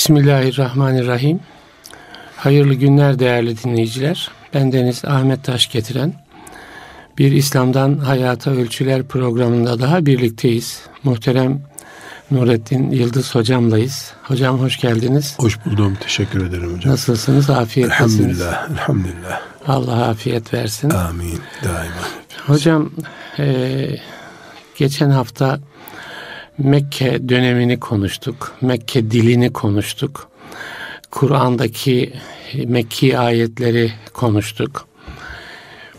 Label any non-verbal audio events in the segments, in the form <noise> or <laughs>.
Bismillahirrahmanirrahim. Hayırlı günler değerli dinleyiciler. Ben Deniz Ahmet Taş getiren bir İslam'dan Hayata Ölçüler programında daha birlikteyiz. Muhterem Nurettin Yıldız hocamlayız. Hocam hoş geldiniz. Hoş buldum. Teşekkür ederim hocam. Nasılsınız? Afiyet Elhamdülillah. Elhamdülillah. Allah afiyet versin. Amin. Daima. Hocam e, geçen hafta Mekke dönemini konuştuk. Mekke dilini konuştuk. Kur'an'daki Mekki ayetleri konuştuk.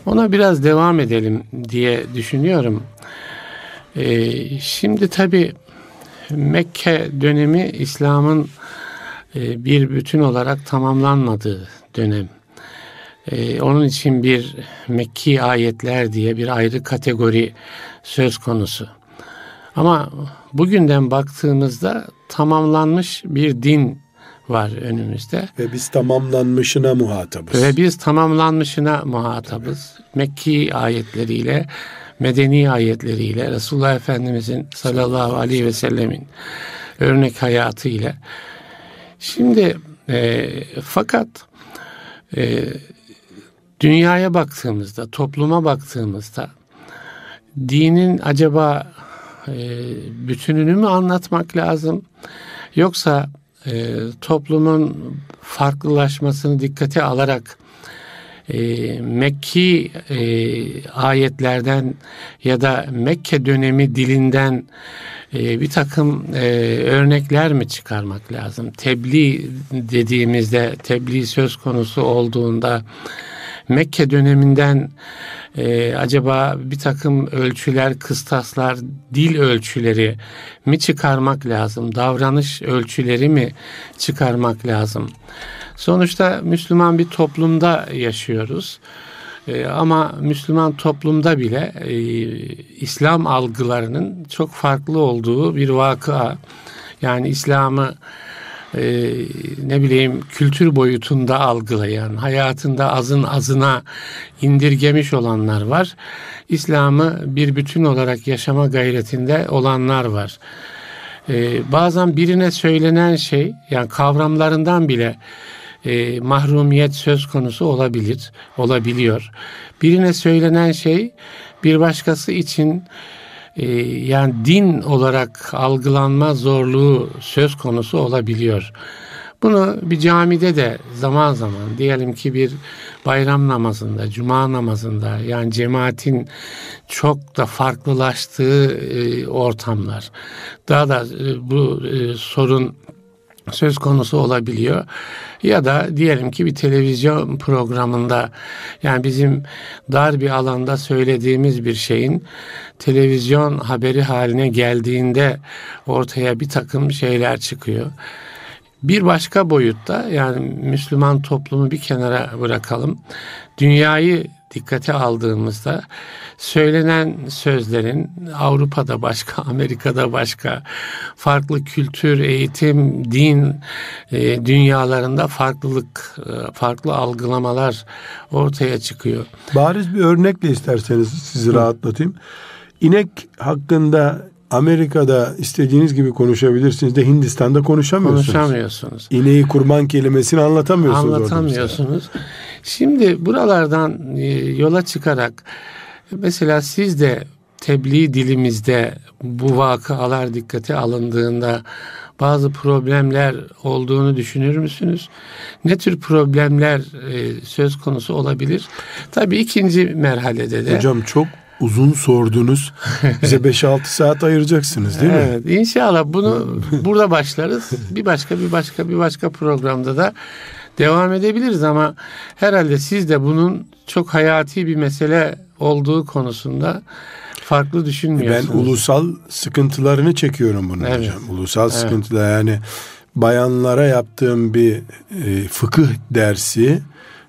Ona biraz devam edelim diye düşünüyorum. Ee, şimdi tabi Mekke dönemi İslam'ın e, bir bütün olarak tamamlanmadığı dönem. Ee, onun için bir Mekki ayetler diye bir ayrı kategori söz konusu. Ama bugünden baktığımızda tamamlanmış bir din var önümüzde. Ve biz tamamlanmışına muhatabız. Ve biz tamamlanmışına muhatabız. Mekki ayetleriyle, medeni ayetleriyle, Resulullah Efendimizin sallallahu aleyhi ve sellemin örnek hayatıyla. Şimdi e, fakat e, dünyaya baktığımızda, topluma baktığımızda dinin acaba e, bütününü mü anlatmak lazım? Yoksa e, toplumun farklılaşmasını dikkate alarak e, Mekki e, ayetlerden ya da Mekke dönemi dilinden e, bir takım e, örnekler mi çıkarmak lazım? Tebliğ dediğimizde, tebliğ söz konusu olduğunda Mekke döneminden e, acaba bir takım ölçüler, kıstaslar, dil ölçüleri mi çıkarmak lazım? Davranış ölçüleri mi çıkarmak lazım? Sonuçta Müslüman bir toplumda yaşıyoruz. E, ama Müslüman toplumda bile e, İslam algılarının çok farklı olduğu bir vakıa. Yani İslam'ı e, ne bileyim kültür boyutunda algılayan, hayatında azın azına indirgemiş olanlar var. İslam'ı bir bütün olarak yaşama gayretinde olanlar var. E, bazen birine söylenen şey, yani kavramlarından bile e, mahrumiyet söz konusu olabilir, olabiliyor. Birine söylenen şey bir başkası için e, yani din olarak algılanma zorluğu söz konusu olabiliyor. Bunu bir camide de zaman zaman diyelim ki bir bayram namazında, cuma namazında yani cemaatin çok da farklılaştığı e, ortamlar. Daha da e, bu e, sorun söz konusu olabiliyor. Ya da diyelim ki bir televizyon programında yani bizim dar bir alanda söylediğimiz bir şeyin televizyon haberi haline geldiğinde ortaya bir takım şeyler çıkıyor. Bir başka boyutta yani Müslüman toplumu bir kenara bırakalım. Dünyayı dikkate aldığımızda söylenen sözlerin Avrupa'da başka, <laughs> Amerika'da başka, farklı kültür, eğitim, din e, dünyalarında farklılık, e, farklı algılamalar ortaya çıkıyor. Bariz bir örnekle isterseniz sizi rahatlatayım. İnek hakkında Amerika'da istediğiniz gibi konuşabilirsiniz de Hindistan'da konuşamıyorsunuz. Konuşamıyorsunuz. İneği kurban kelimesini anlatamıyorsunuz. Anlatamıyorsunuz. Şimdi buralardan e, yola çıkarak mesela siz de tebliğ dilimizde bu vakıalar dikkate alındığında bazı problemler olduğunu düşünür müsünüz? Ne tür problemler e, söz konusu olabilir? Tabii ikinci merhalede de. Hocam çok uzun sordunuz. Bize <laughs> 5-6 saat ayıracaksınız değil mi? Evet inşallah bunu <laughs> burada başlarız. Bir başka bir başka bir başka programda da devam edebiliriz ama herhalde siz de bunun çok hayati bir mesele olduğu konusunda farklı düşünmüyorsunuz. Ben ulusal sıkıntılarını çekiyorum bunu evet. hocam. Ulusal evet. sıkıntılar yani bayanlara yaptığım bir e, fıkıh dersi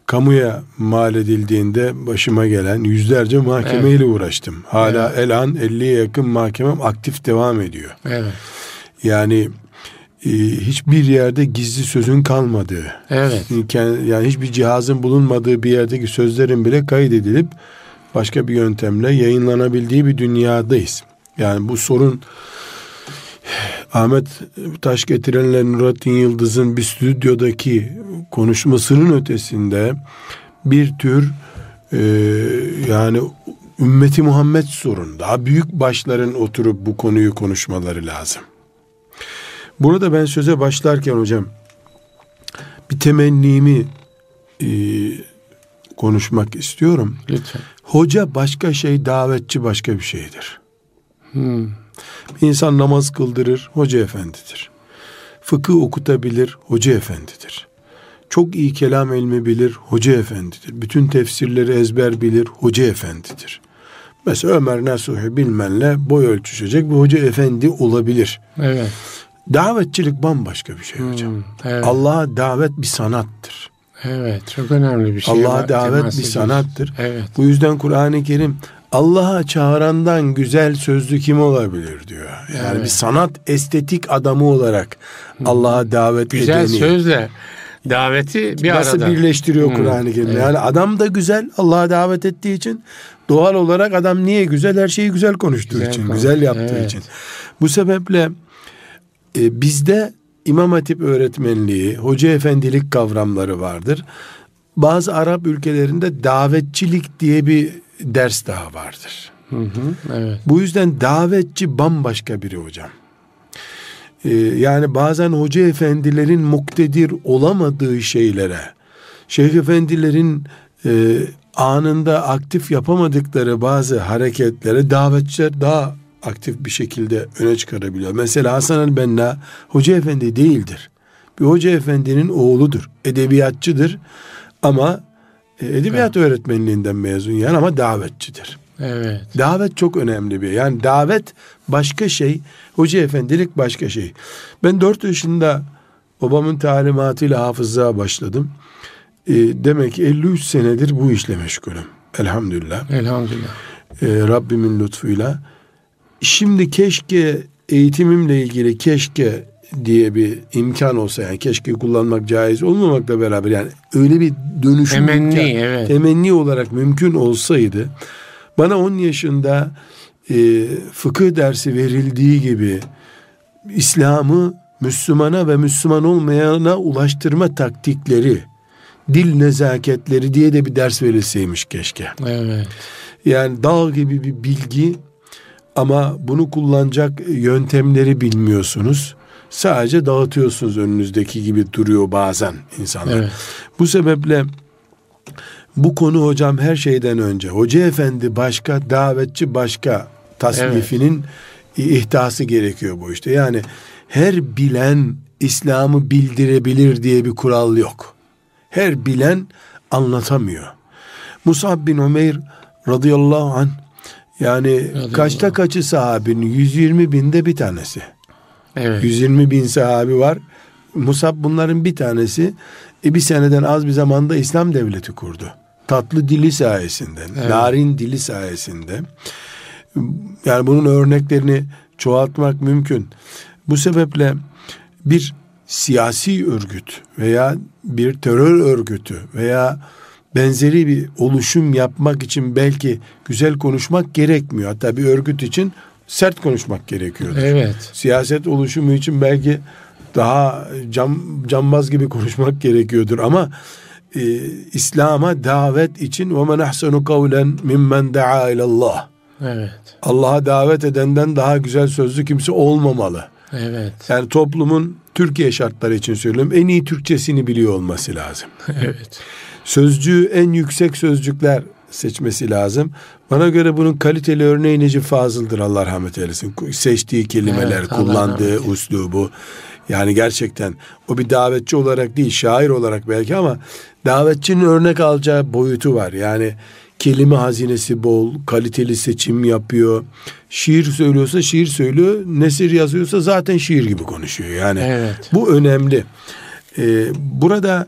kamuya mal edildiğinde başıma gelen yüzlerce mahkemeyle evet. uğraştım. Hala evet. el an 50'ye yakın mahkemem aktif devam ediyor. Evet. Yani e, hiçbir yerde gizli sözün kalmadığı. Evet. Yani hiçbir cihazın bulunmadığı bir yerdeki sözlerin bile kaydedilip başka bir yöntemle yayınlanabildiği bir dünyadayız. Yani bu sorun Ahmet Taş getirenle Nurattin Yıldız'ın bir stüdyodaki konuşmasının ötesinde bir tür e, yani ümmeti Muhammed sorun. Daha büyük başların oturup bu konuyu konuşmaları lazım. Burada ben söze başlarken hocam bir temennimi e, konuşmak istiyorum. Lütfen. Hoca başka şey, davetçi başka bir şeydir. Hmm. İnsan namaz kıldırır, hoca efendidir. Fıkıh okutabilir, hoca efendidir. Çok iyi kelam ilmi bilir, hoca efendidir. Bütün tefsirleri ezber bilir, hoca efendidir. Mesela Ömer Nasuhi bilmenle boy ölçüşecek bir hoca efendi olabilir. Evet. Davetçilik bambaşka bir şey hocam. Hmm, evet. Allah'a davet bir sanattır. Evet, çok önemli bir şey. Allah'a davet bir sanattır. Evet. Bu yüzden Kur'an-ı Kerim Allah'a çağırandan güzel sözlü kim olabilir diyor. Yani Evet. bir sanat estetik adamı olarak Allah'a davet Güzel edeni sözle daveti bir nasıl arada. birleştiriyor Hmm, Kur'an-ı Kerim? evet. Yani adam da güzel Allah'a davet ettiği için doğal olarak adam niye güzel? Her şeyi güzel konuştuğu Güzel için, konuş- güzel yaptığı Evet. için. Bu sebeple e, bizde İmam Hatip öğretmenliği, hoca efendilik kavramları vardır. Bazı Arap ülkelerinde davetçilik diye bir ders daha vardır. Hı hı, evet. Bu yüzden davetçi bambaşka biri hocam. Ee, yani bazen hoca efendilerin muktedir olamadığı şeylere, şeyh efendilerin e, anında aktif yapamadıkları bazı hareketlere davetçiler daha aktif bir şekilde öne çıkarabiliyor. Mesela Hasan el-Benna hoca efendi değildir. Bir hoca efendinin oğludur. Edebiyatçıdır ama e, edebiyat öğretmenliğinden mezun yani ama davetçidir. Evet. Davet çok önemli bir. Yani davet başka şey, hoca efendilik başka şey. Ben dört yaşında babamın talimatıyla hafızlığa başladım. E, demek ki 53 senedir bu işle meşgulüm. Elhamdülillah. Elhamdülillah. E, Rabbimin lütfuyla. Şimdi keşke eğitimimle ilgili keşke diye bir imkan olsa yani keşke kullanmak caiz olmamakla beraber yani öyle bir dönüşüm Temenni, imkan- evet. temenni olarak mümkün olsaydı bana 10 yaşında e, fıkıh dersi verildiği gibi İslam'ı Müslümana ve Müslüman olmayana ulaştırma taktikleri, dil nezaketleri diye de bir ders verilseymiş keşke. Evet. Yani dağ gibi bir bilgi ama bunu kullanacak yöntemleri bilmiyorsunuz. Sadece dağıtıyorsunuz önünüzdeki gibi duruyor bazen insanlar. Evet. Bu sebeple bu konu hocam her şeyden önce hoca efendi başka, davetçi başka tasnifinin ihtası gerekiyor bu işte. Yani her bilen İslam'ı bildirebilir diye bir kural yok. Her bilen anlatamıyor. Musab bin Ömeyr radıyallahu an yani Radıyallahu kaçta kaçı sahabinin 120 binde bir tanesi. Evet. 120 bin sahabi var. Musab bunların bir tanesi. E bir seneden az bir zamanda İslam devleti kurdu. Tatlı dili sayesinde, Evet. narin dili sayesinde. Yani bunun örneklerini çoğaltmak mümkün. Bu sebeple bir siyasi örgüt veya bir terör örgütü veya benzeri bir oluşum yapmak için belki güzel konuşmak gerekmiyor. Hatta bir örgüt için sert konuşmak gerekiyordur. Evet. Siyaset oluşumu için belki daha cam, cambaz gibi <laughs> konuşmak gerekiyordur ama e, İslam'a davet için ve men ahsenu kavlen mimmen daa ilallah. Evet. Allah'a davet edenden daha güzel sözlü kimse olmamalı. Evet. Yani toplumun Türkiye şartları için söylüyorum en iyi Türkçesini biliyor olması lazım. <laughs> Evet. Sözcüğü en yüksek sözcükler seçmesi lazım. Bana göre bunun kaliteli örneği Necip Fazıl'dır Allah rahmet eylesin. Seçtiği kelimeler, Evet, kullandığı uslubu. Yani gerçekten o bir davetçi olarak değil, şair olarak belki ama davetçinin örnek alacağı boyutu var. Yani kelime hazinesi bol, kaliteli seçim yapıyor. Şiir söylüyorsa şiir söylüyor, nesir yazıyorsa zaten şiir gibi konuşuyor. Yani Evet. bu önemli. Ee, burada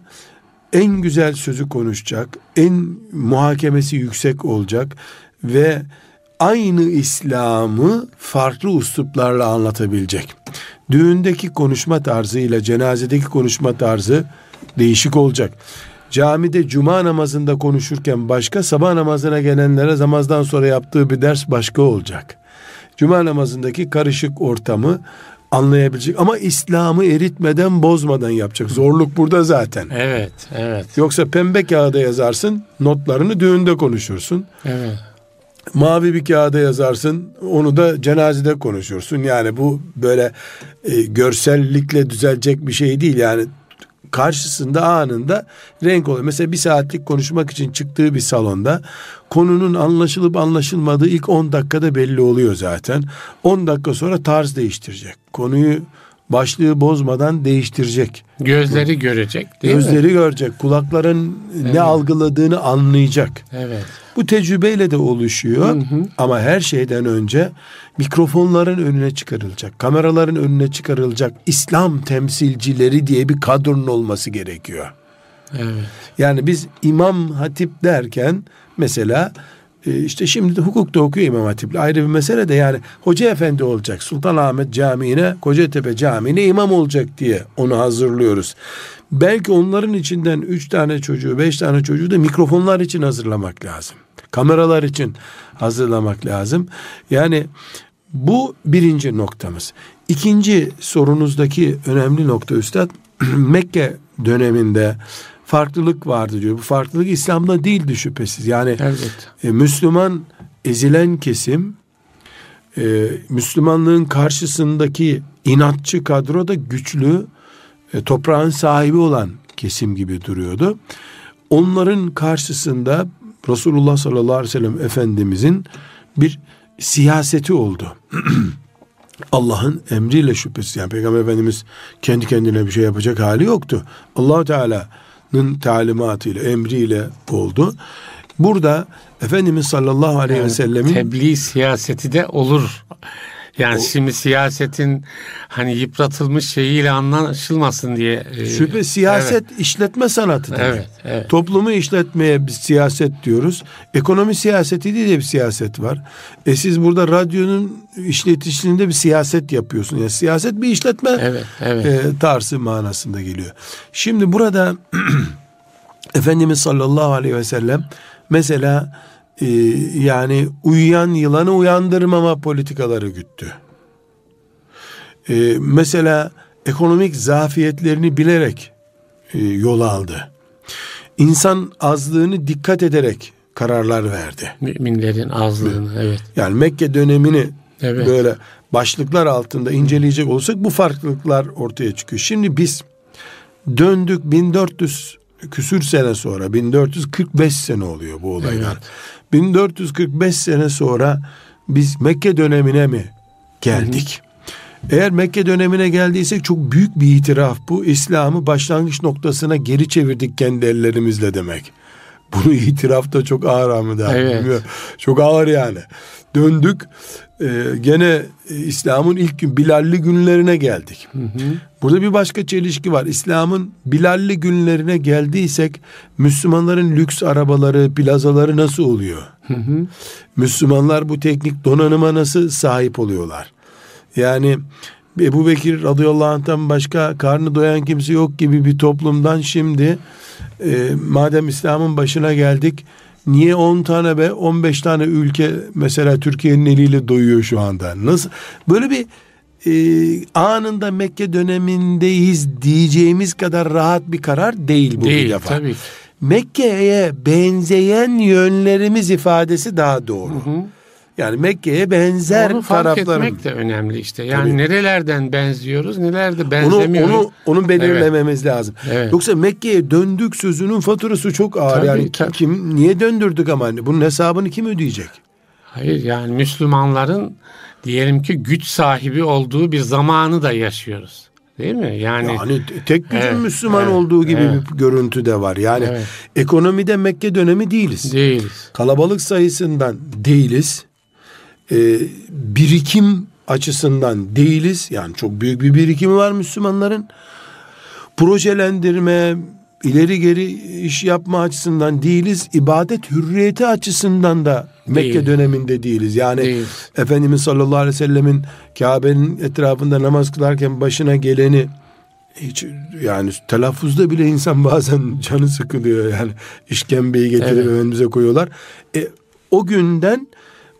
en güzel sözü konuşacak, en muhakemesi yüksek olacak ve aynı İslam'ı farklı üsluplarla anlatabilecek. Düğündeki konuşma tarzı ile cenazedeki konuşma tarzı değişik olacak. Camide cuma namazında konuşurken başka, sabah namazına gelenlere namazdan sonra yaptığı bir ders başka olacak. Cuma namazındaki karışık ortamı anlayabilecek ama İslam'ı eritmeden bozmadan yapacak. Zorluk burada zaten. Evet, evet. Yoksa pembe kağıda yazarsın, notlarını düğünde konuşursun. Evet. Mavi bir kağıda yazarsın, onu da cenazede konuşursun. Yani bu böyle e, görsellikle düzelecek bir şey değil. Yani karşısında anında renk oluyor. Mesela bir saatlik konuşmak için çıktığı bir salonda konunun anlaşılıp anlaşılmadığı ilk 10 dakikada belli oluyor zaten. 10 dakika sonra tarz değiştirecek. Konuyu başlığı bozmadan değiştirecek. Gözleri görecek değil Gözleri mi? görecek. Kulakların evet. ne algıladığını anlayacak. Evet. Bu tecrübeyle de oluşuyor. Hı hı. Ama her şeyden önce mikrofonların önüne çıkarılacak. Kameraların önüne çıkarılacak. İslam temsilcileri diye bir kadronun olması gerekiyor. Evet. Yani biz imam hatip derken mesela e, işte şimdi de hukukta okuyor İmam Hatip'le ayrı bir mesele de yani hoca efendi olacak Sultanahmet Camii'ne Kocatepe Camii'ne imam olacak diye onu hazırlıyoruz. Belki onların içinden üç tane çocuğu beş tane çocuğu da mikrofonlar için hazırlamak lazım. Kameralar için hazırlamak lazım. Yani bu birinci noktamız. İkinci sorunuzdaki önemli nokta Üstad <clears throat> Mekke döneminde farklılık vardı diyor. Bu farklılık İslam'da değildi şüphesiz. Yani evet. e, Müslüman ezilen kesim e, Müslümanlığın karşısındaki inatçı kadro da güçlü e, toprağın sahibi olan kesim gibi duruyordu. Onların karşısında Resulullah sallallahu aleyhi ve sellem Efendimizin bir siyaseti oldu. <clears throat> Allah'ın emriyle şüphesiz yani Peygamber Efendimiz kendi kendine bir şey yapacak hali yoktu. allah Teala talimatıyla, emriyle oldu. Burada Efendimiz sallallahu aleyhi ve sellemin tebliğ siyaseti de olur. Yani o, şimdi siyasetin hani yıpratılmış şeyiyle anlaşılmasın diye. E, şüphe siyaset evet. işletme sanatı demek. Evet, evet. Toplumu işletmeye bir siyaset diyoruz. Ekonomi siyaseti diye de bir siyaset var. E siz burada radyonun işletişinde bir siyaset yapıyorsun. Yani siyaset bir işletme evet, evet. E, tarzı manasında geliyor. Şimdi burada <clears throat> Efendimiz sallallahu aleyhi ve sellem mesela e, yani uyuyan yılanı uyandırmama politikaları güttü. E, mesela ekonomik zafiyetlerini bilerek e, yol aldı. İnsan azlığını dikkat ederek kararlar verdi. Müminlerin azlığını evet. Yani Mekke dönemini evet. böyle başlıklar altında inceleyecek olsak bu farklılıklar ortaya çıkıyor. Şimdi biz döndük 1400 küsür sene sonra 1445 sene oluyor bu olaylar. Evet. 1445 sene sonra biz Mekke dönemine mi geldik? Hı hı. Eğer Mekke dönemine geldiysek çok büyük bir itiraf bu. İslam'ı başlangıç noktasına geri çevirdik kendi ellerimizle demek. Bunu <laughs> itiraf da çok ağır Ahmet abi. Evet. Çok ağır yani. Döndük e, gene İslam'ın ilk gün Bilalli günlerine geldik. Hı hı. Burada bir başka çelişki var. İslam'ın Bilalli günlerine geldiysek Müslümanların lüks arabaları, plazaları nasıl oluyor? Hı hı. Müslümanlar bu teknik donanıma nasıl sahip oluyorlar? Yani Ebu Bekir radıyallahu anh'tan başka karnı doyan kimse yok gibi bir toplumdan şimdi e, madem İslam'ın başına geldik niye 10 tane ve 15 tane ülke mesela Türkiye'nin eliyle doyuyor şu anda? Nasıl böyle bir e, anında Mekke dönemindeyiz diyeceğimiz kadar rahat bir karar değil bu değil, bir defa. Tabii. Mekke'ye benzeyen yönlerimiz ifadesi daha doğru. Hı hı. Yani Mekke'ye benzer onu fark taraflarım. etmek de önemli işte. Yani Tabii. nerelerden benziyoruz, nelerde benzemiyoruz. Onu, onu, onu belirlememiz evet. lazım. Evet. Yoksa Mekke'ye döndük sözünün faturası çok ağır. Tabii, yani tabii. kim niye döndürdük ama bunun hesabını kim ödeyecek? Hayır yani Müslümanların diyelim ki güç sahibi olduğu bir zamanı da yaşıyoruz. Değil mi? Yani yani tek gücün evet, Müslüman evet, olduğu gibi evet. bir görüntü de var. Yani evet. ekonomide Mekke dönemi değiliz. Değiliz. Kalabalık sayısından değiliz e, birikim açısından değiliz. Yani çok büyük bir birikimi var Müslümanların. Projelendirme, ileri geri iş yapma açısından değiliz. İbadet hürriyeti açısından da Mekke Değil. döneminde değiliz. Yani Değil. Efendimiz sallallahu aleyhi ve sellemin Kabe'nin etrafında namaz kılarken başına geleni hiç yani telaffuzda bile insan bazen canı sıkılıyor yani işkembeyi getirip evet. önümüze koyuyorlar. E, o günden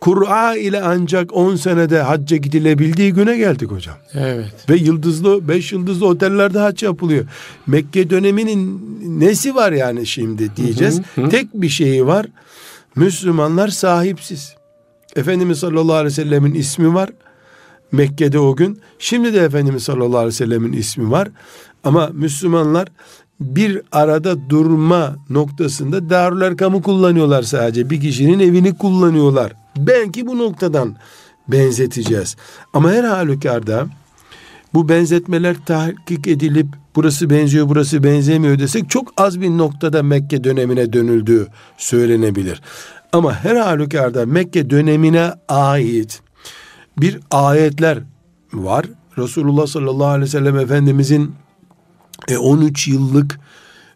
Kur'a ile ancak 10 senede hacca gidilebildiği güne geldik hocam. Evet. Ve yıldızlı, beş yıldızlı otellerde hac yapılıyor. Mekke döneminin nesi var yani şimdi diyeceğiz. Hı hı. Tek bir şeyi var. Müslümanlar sahipsiz. Efendimiz sallallahu aleyhi ve sellemin ismi var. Mekke'de o gün. Şimdi de Efendimiz sallallahu aleyhi ve sellemin ismi var. Ama Müslümanlar bir arada durma noktasında Darül kamu kullanıyorlar sadece. Bir kişinin evini kullanıyorlar. Belki bu noktadan benzeteceğiz. Ama her halükarda bu benzetmeler tahkik edilip burası benziyor burası benzemiyor desek çok az bir noktada Mekke dönemine dönüldüğü söylenebilir. Ama her halükarda Mekke dönemine ait bir ayetler var. Resulullah sallallahu aleyhi ve sellem Efendimizin 13 e, yıllık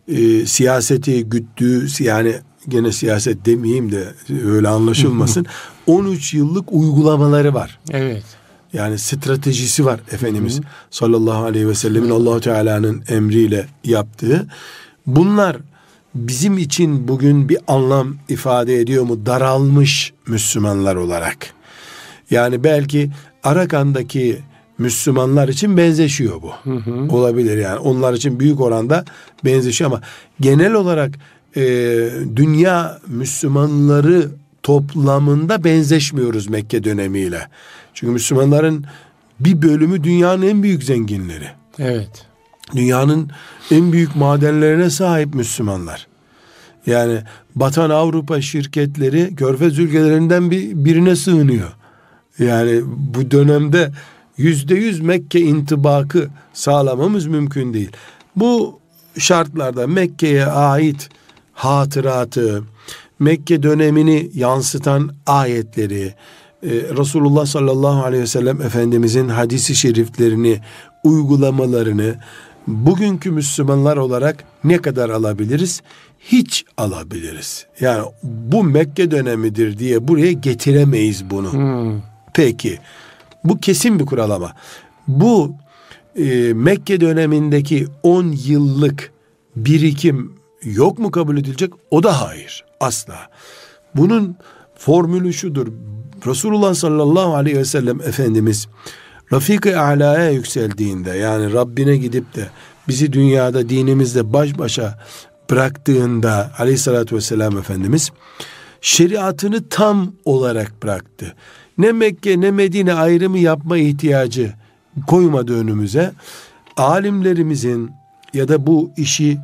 e, siyaseti güttüğü yani gene siyaset demeyeyim de öyle anlaşılmasın. <laughs> 13 yıllık uygulamaları var. Evet. Yani stratejisi var Efendimiz Hı. sallallahu aleyhi ve sellemin Allahu Teala'nın emriyle yaptığı. Bunlar bizim için bugün bir anlam ifade ediyor mu? Daralmış Müslümanlar olarak. Yani belki Arakan'daki Müslümanlar için benzeşiyor bu. Hı hı. Olabilir yani. Onlar için büyük oranda benzeşiyor ama genel olarak e, dünya Müslümanları toplamında benzeşmiyoruz Mekke dönemiyle. Çünkü Müslümanların bir bölümü dünyanın en büyük zenginleri. Evet. Dünyanın en büyük madenlerine sahip Müslümanlar. Yani Batan Avrupa şirketleri Körfez ülkelerinden bir, birine sığınıyor. Yani bu dönemde yüzde yüz Mekke intibakı sağlamamız mümkün değil. Bu şartlarda Mekke'ye ait hatıratı, Mekke dönemini yansıtan ayetleri, e, Resulullah sallallahu aleyhi ve sellem Efendimizin hadisi şeriflerini, uygulamalarını bugünkü Müslümanlar olarak ne kadar alabiliriz? Hiç alabiliriz. Yani bu Mekke dönemidir diye buraya getiremeyiz bunu. Hmm. Peki bu kesin bir kural ama bu e, Mekke dönemindeki 10 yıllık birikim yok mu kabul edilecek? O da hayır. Asla. Bunun formülü şudur. Resulullah sallallahu aleyhi ve sellem Efendimiz Rafik-i Ala'ya yükseldiğinde yani Rabbine gidip de bizi dünyada dinimizle baş başa bıraktığında aleyhissalatü vesselam Efendimiz şeriatını tam olarak bıraktı. Ne Mekke ne Medine ayrımı yapma ihtiyacı koymadı önümüze. Alimlerimizin ya da bu işi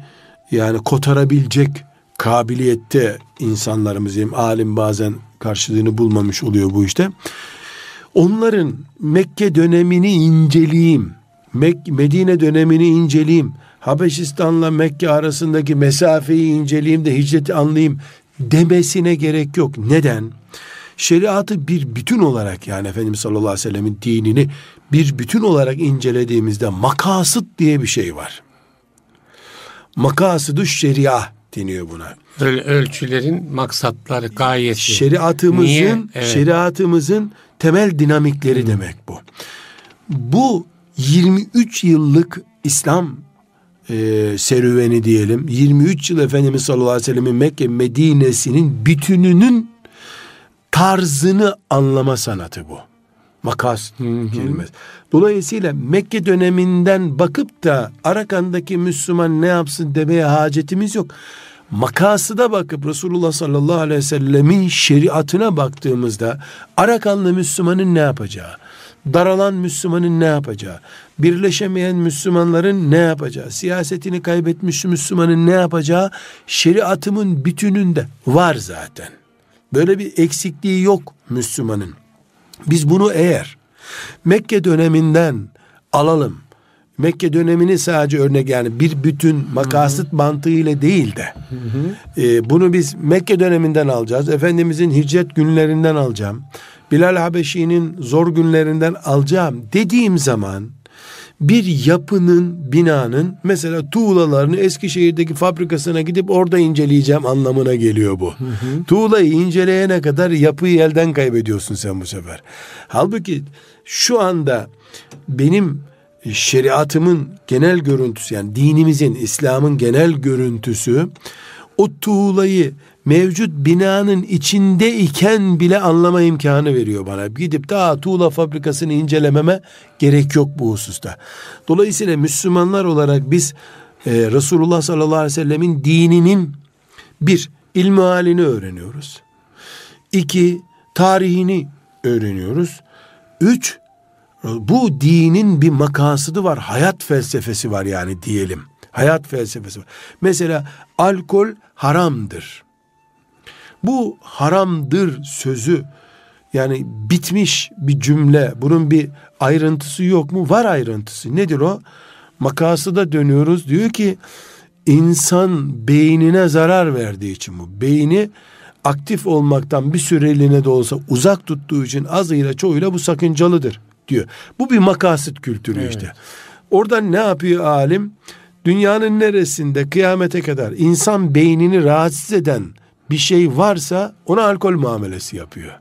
yani kotarabilecek kabiliyette insanlarımız diyeyim alim bazen karşılığını bulmamış oluyor bu işte. Onların Mekke dönemini inceleyeyim. Mek Medine dönemini inceleyeyim. Habeşistan'la Mekke arasındaki mesafeyi inceleyeyim de hicreti anlayayım demesine gerek yok. Neden? Şeriatı bir bütün olarak yani Efendimiz sallallahu aleyhi ve sellemin dinini bir bütün olarak incelediğimizde makasıt diye bir şey var. Makasıdü şeria deniyor buna. Öyle ölçülerin maksatları, gayesi. Şeriatımızın Niye? Evet. şeriatımızın temel dinamikleri hmm. demek bu. Bu 23 yıllık İslam e, serüveni diyelim. 23 yıl Efendimiz sallallahu aleyhi ve sellem'in Mekke Medine'sinin bütününün tarzını anlama sanatı bu. Makas kelimesi. Dolayısıyla Mekke döneminden bakıp da Arakan'daki Müslüman ne yapsın demeye hacetimiz yok. Makası da bakıp Resulullah sallallahu aleyhi ve sellemin şeriatına baktığımızda Arakanlı Müslümanın ne yapacağı, daralan Müslümanın ne yapacağı, birleşemeyen Müslümanların ne yapacağı, siyasetini kaybetmiş Müslümanın ne yapacağı şeriatımın bütününde var zaten. Böyle bir eksikliği yok Müslümanın. Biz bunu eğer Mekke döneminden alalım. Mekke dönemini sadece örnek yani bir bütün makasıt mantığıyla değil de hı hı. E, bunu biz Mekke döneminden alacağız. Efendimizin hicret günlerinden alacağım. Bilal Habeşi'nin zor günlerinden alacağım dediğim zaman bir yapının, binanın mesela tuğlalarını Eskişehir'deki fabrikasına gidip orada inceleyeceğim anlamına geliyor bu. Hı hı. Tuğlayı inceleyene kadar yapıyı elden kaybediyorsun sen bu sefer. Halbuki şu anda benim şeriatımın genel görüntüsü yani dinimizin, İslam'ın genel görüntüsü o tuğlayı mevcut binanın içinde iken bile anlama imkanı veriyor bana. Gidip daha tuğla fabrikasını incelememe gerek yok bu hususta. Dolayısıyla Müslümanlar olarak biz e, Resulullah sallallahu aleyhi ve sellemin dininin bir ilmi halini öğreniyoruz. İki tarihini öğreniyoruz. Üç bu dinin bir makasıdı var. Hayat felsefesi var yani diyelim. Hayat felsefesi var. Mesela alkol haramdır. Bu haramdır sözü yani bitmiş bir cümle. Bunun bir ayrıntısı yok mu? Var ayrıntısı. Nedir o? Makası da dönüyoruz. Diyor ki insan beynine zarar verdiği için bu. Beyni aktif olmaktan bir süreliğine de olsa uzak tuttuğu için azıyla çoğuyla bu sakıncalıdır diyor. Bu bir makasit kültürü evet. işte. Oradan ne yapıyor alim? Dünyanın neresinde kıyamete kadar insan beynini rahatsız eden bir şey varsa ona alkol muamelesi yapıyor.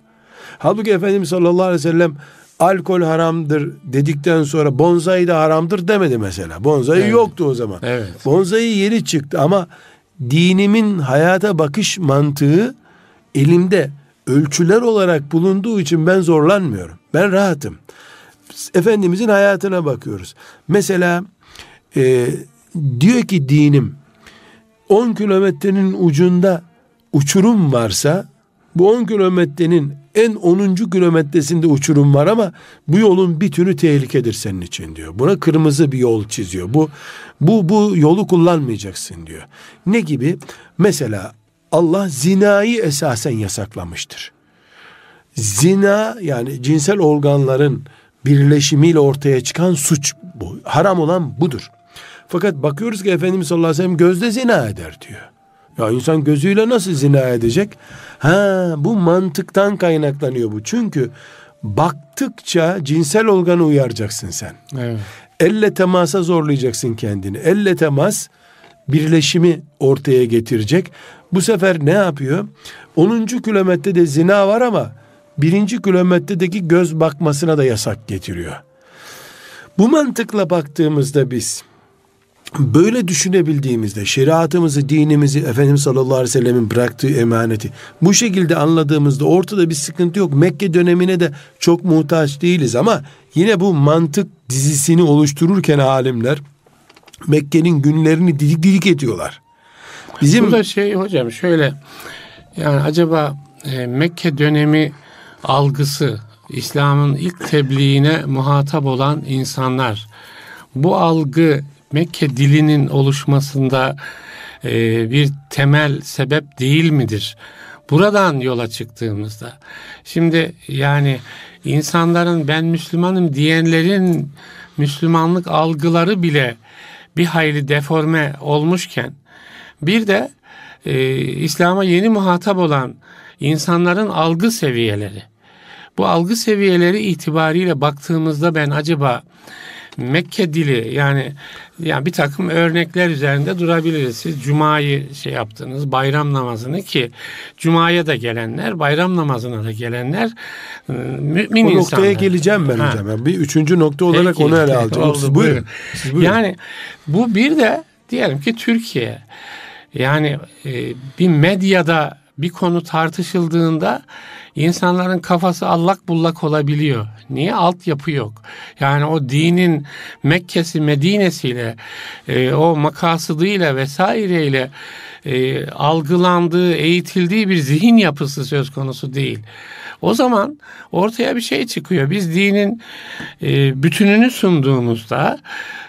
Halbuki Efendimiz sallallahu aleyhi ve sellem alkol haramdır dedikten sonra bonzai de haramdır demedi mesela. Bonzai evet. yoktu o zaman. Evet. Bonzai yeri çıktı ama dinimin hayata bakış mantığı elimde ölçüler olarak bulunduğu için ben zorlanmıyorum. Ben rahatım. Efendimizin hayatına bakıyoruz. Mesela e, diyor ki dinim 10 kilometrenin ucunda uçurum varsa bu 10 kilometrenin en 10. kilometresinde uçurum var ama bu yolun bir türü tehlikedir senin için diyor. Buna kırmızı bir yol çiziyor. Bu bu bu yolu kullanmayacaksın diyor. Ne gibi? Mesela Allah zinayı esasen yasaklamıştır. Zina yani cinsel organların birleşimiyle ortaya çıkan suç bu. Haram olan budur. Fakat bakıyoruz ki Efendimiz sallallahu aleyhi ve sellem gözde zina eder diyor. Ya insan gözüyle nasıl zina edecek? Ha bu mantıktan kaynaklanıyor bu. Çünkü baktıkça cinsel organı uyaracaksın sen. Evet. Elle temasa zorlayacaksın kendini. Elle temas birleşimi ortaya getirecek. Bu sefer ne yapıyor? 10. kilometrede zina var ama birinci kilometredeki göz bakmasına da yasak getiriyor. Bu mantıkla baktığımızda biz böyle düşünebildiğimizde şeriatımızı, dinimizi, Efendimiz sallallahu aleyhi ve sellemin bıraktığı emaneti bu şekilde anladığımızda ortada bir sıkıntı yok. Mekke dönemine de çok muhtaç değiliz ama yine bu mantık dizisini oluştururken alimler Mekke'nin günlerini didik didik ediyorlar. Bizim Burada şey hocam şöyle yani acaba e, Mekke dönemi algısı İslam'ın ilk tebliğine muhatap olan insanlar bu algı Mekke dilinin oluşmasında e, bir temel sebep değil midir? Buradan yola çıktığımızda şimdi yani insanların ben Müslümanım diyenlerin Müslümanlık algıları bile bir hayli deforme olmuşken bir de e, İslam'a yeni muhatap olan insanların algı seviyeleri. Bu algı seviyeleri itibariyle baktığımızda ben acaba Mekke dili yani yani bir takım örnekler üzerinde durabiliriz. Siz cumayı şey yaptınız, bayram namazını ki cumaya da gelenler, bayram namazına da gelenler ıı, mümin insanlar. O noktaya geleceğim ben ha. hocam. Yani bir üçüncü nokta olarak Peki, onu ele alacağım. <laughs> Oldu, Siz buyurun. Siz buyurun. Yani bu bir de diyelim ki Türkiye yani e, bir medyada bir konu tartışıldığında insanların kafası allak bullak olabiliyor. Niye? Altyapı yok. Yani o dinin Mekke'si, Medine'siyle, e, o makasıdıyla vesaireyle e, algılandığı, eğitildiği bir zihin yapısı söz konusu değil. O zaman ortaya bir şey çıkıyor. Biz dinin e, bütününü sunduğumuzda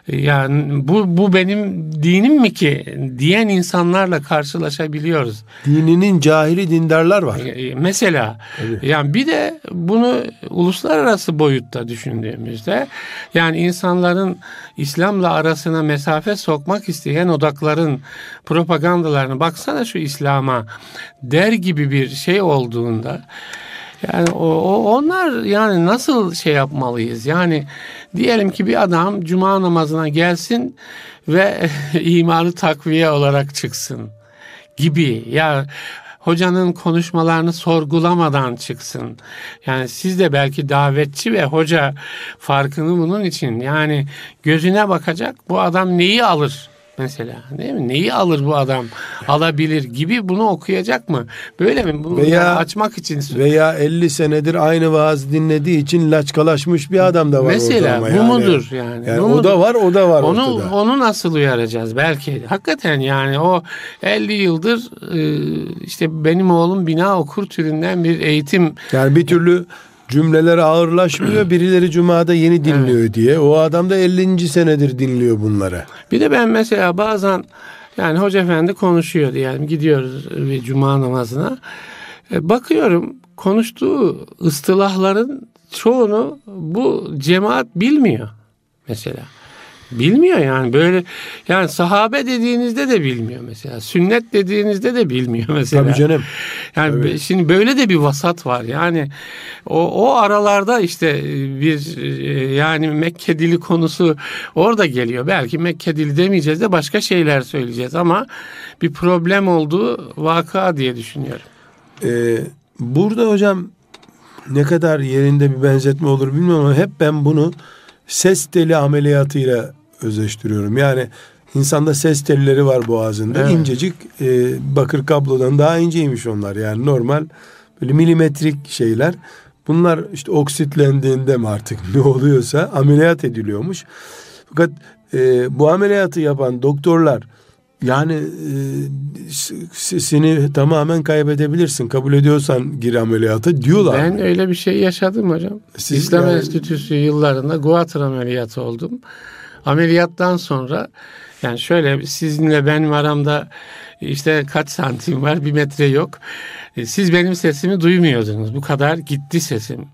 yani bu bu benim dinim mi ki diyen insanlarla karşılaşabiliyoruz. Dininin cahili dindarlar var. E, mesela evet. yani bir de bunu uluslararası boyutta düşündüğümüzde yani insanların İslam'la arasına mesafe sokmak isteyen odakların propagandalarını baksana şu İslam'a der gibi bir şey olduğunda yani o, o onlar yani nasıl şey yapmalıyız? Yani diyelim ki bir adam cuma namazına gelsin ve <laughs> imanı takviye olarak çıksın gibi. Ya hocanın konuşmalarını sorgulamadan çıksın. Yani siz de belki davetçi ve hoca farkını bunun için yani gözüne bakacak bu adam neyi alır mesela değil mi? Neyi alır bu adam? Alabilir gibi bunu okuyacak mı? Böyle mi? Bunu veya, açmak için. Veya 50 senedir aynı vaaz dinlediği için laçkalaşmış bir adam da var mesela, bu yani. mudur yani? yani bu o mudur? da var o da var onu, ortada. Onu nasıl uyaracağız belki? Hakikaten yani o 50 yıldır e, işte benim oğlum bina okur türünden bir eğitim. Yani bir türlü cümleler ağırlaşmıyor. <clears throat> Birileri cumada yeni dinliyor evet. diye. O adam da 50. senedir dinliyor bunları. Bir de ben mesela bazen yani hoca efendi konuşuyor diyelim gidiyoruz bir cuma namazına. E, bakıyorum konuştuğu ıstılahların çoğunu bu cemaat bilmiyor mesela. Bilmiyor yani böyle yani sahabe dediğinizde de bilmiyor mesela. Sünnet dediğinizde de bilmiyor <laughs> mesela. Tabii canım. Yani evet. şimdi böyle de bir vasat var. Yani o, o aralarda işte bir yani Mekke dili konusu orada geliyor. Belki Mekke dili demeyeceğiz de başka şeyler söyleyeceğiz ama bir problem olduğu vaka diye düşünüyorum. Ee, burada hocam ne kadar yerinde bir benzetme olur bilmiyorum ama hep ben bunu ses teli ameliyatıyla özleştiriyorum. Yani insanda ses telleri var boğazında. Evet. İncecik e, bakır kablodan daha inceymiş onlar. Yani normal böyle milimetrik şeyler. Bunlar işte oksitlendiğinde mi artık <laughs> ne oluyorsa ameliyat ediliyormuş. Fakat e, bu ameliyatı yapan doktorlar yani e, seni tamamen kaybedebilirsin. Kabul ediyorsan gir ameliyata diyorlar. Ben öyle bir şey yaşadım hocam. Siz İslam yani... Enstitüsü yıllarında Guatr ameliyatı oldum. Ameliyattan sonra yani şöyle sizinle benim aramda işte kaç santim var bir metre yok. E, siz benim sesimi duymuyordunuz. Bu kadar gitti sesim.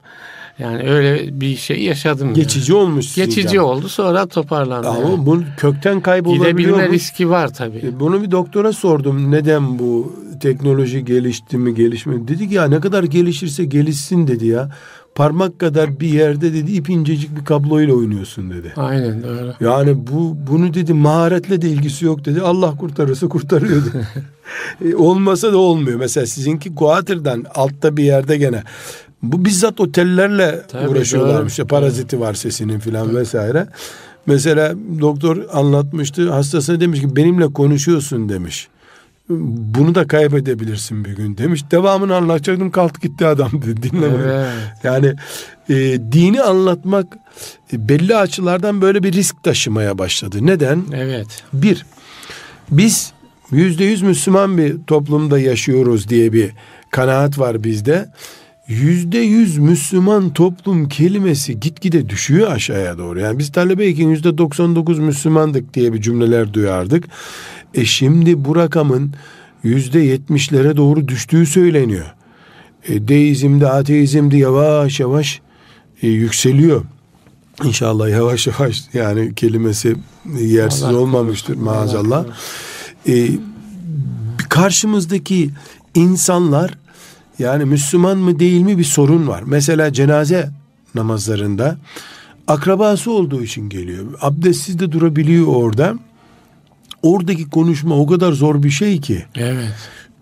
Yani öyle bir şey yaşadım. Geçici yani. olmuş. Geçici hocam. oldu sonra toparlandı. Ama yani. bu kökten kaybolabiliyor. Gidebilme riski var tabii. E, bunu bir doktora sordum. Neden bu teknoloji gelişti mi gelişmedi? Dedi ki ya ne kadar gelişirse gelişsin dedi ya. Parmak kadar bir yerde dedi ip incecik bir kabloyla oynuyorsun dedi. Aynen öyle. Yani bu bunu dedi maharetle de ilgisi yok dedi. Allah kurtarırsa kurtarıyor dedi. <laughs> e, olmasa da olmuyor. Mesela sizinki Guatır'dan altta bir yerde gene bu bizzat otellerle Tabii, uğraşıyorlarmış. İşte paraziti var sesinin filan vesaire. Mesela doktor anlatmıştı. Hastasına demiş ki benimle konuşuyorsun demiş. Bunu da kaybedebilirsin bir gün demiş. Devamını anlatacaktım kalktı gitti adam dedi. <laughs> Dinlemedi. Evet. Yani e, dini anlatmak e, belli açılardan böyle bir risk taşımaya başladı. Neden? Evet. Bir, biz yüzde yüz Müslüman bir toplumda yaşıyoruz diye bir kanaat var bizde yüzde yüz Müslüman toplum kelimesi gitgide düşüyor aşağıya doğru. Yani biz talebeyken yüzde 99 Müslümandık diye bir cümleler duyardık. E şimdi bu rakamın yüzde yetmişlere doğru düştüğü söyleniyor. E, deizmde, ateizmde yavaş yavaş e, yükseliyor. İnşallah yavaş yavaş yani kelimesi yersiz Allah olmamıştır Allah maazallah. E, karşımızdaki insanlar yani Müslüman mı değil mi bir sorun var. Mesela cenaze namazlarında akrabası olduğu için geliyor. Abdestsiz de durabiliyor orada. Oradaki konuşma o kadar zor bir şey ki. Evet.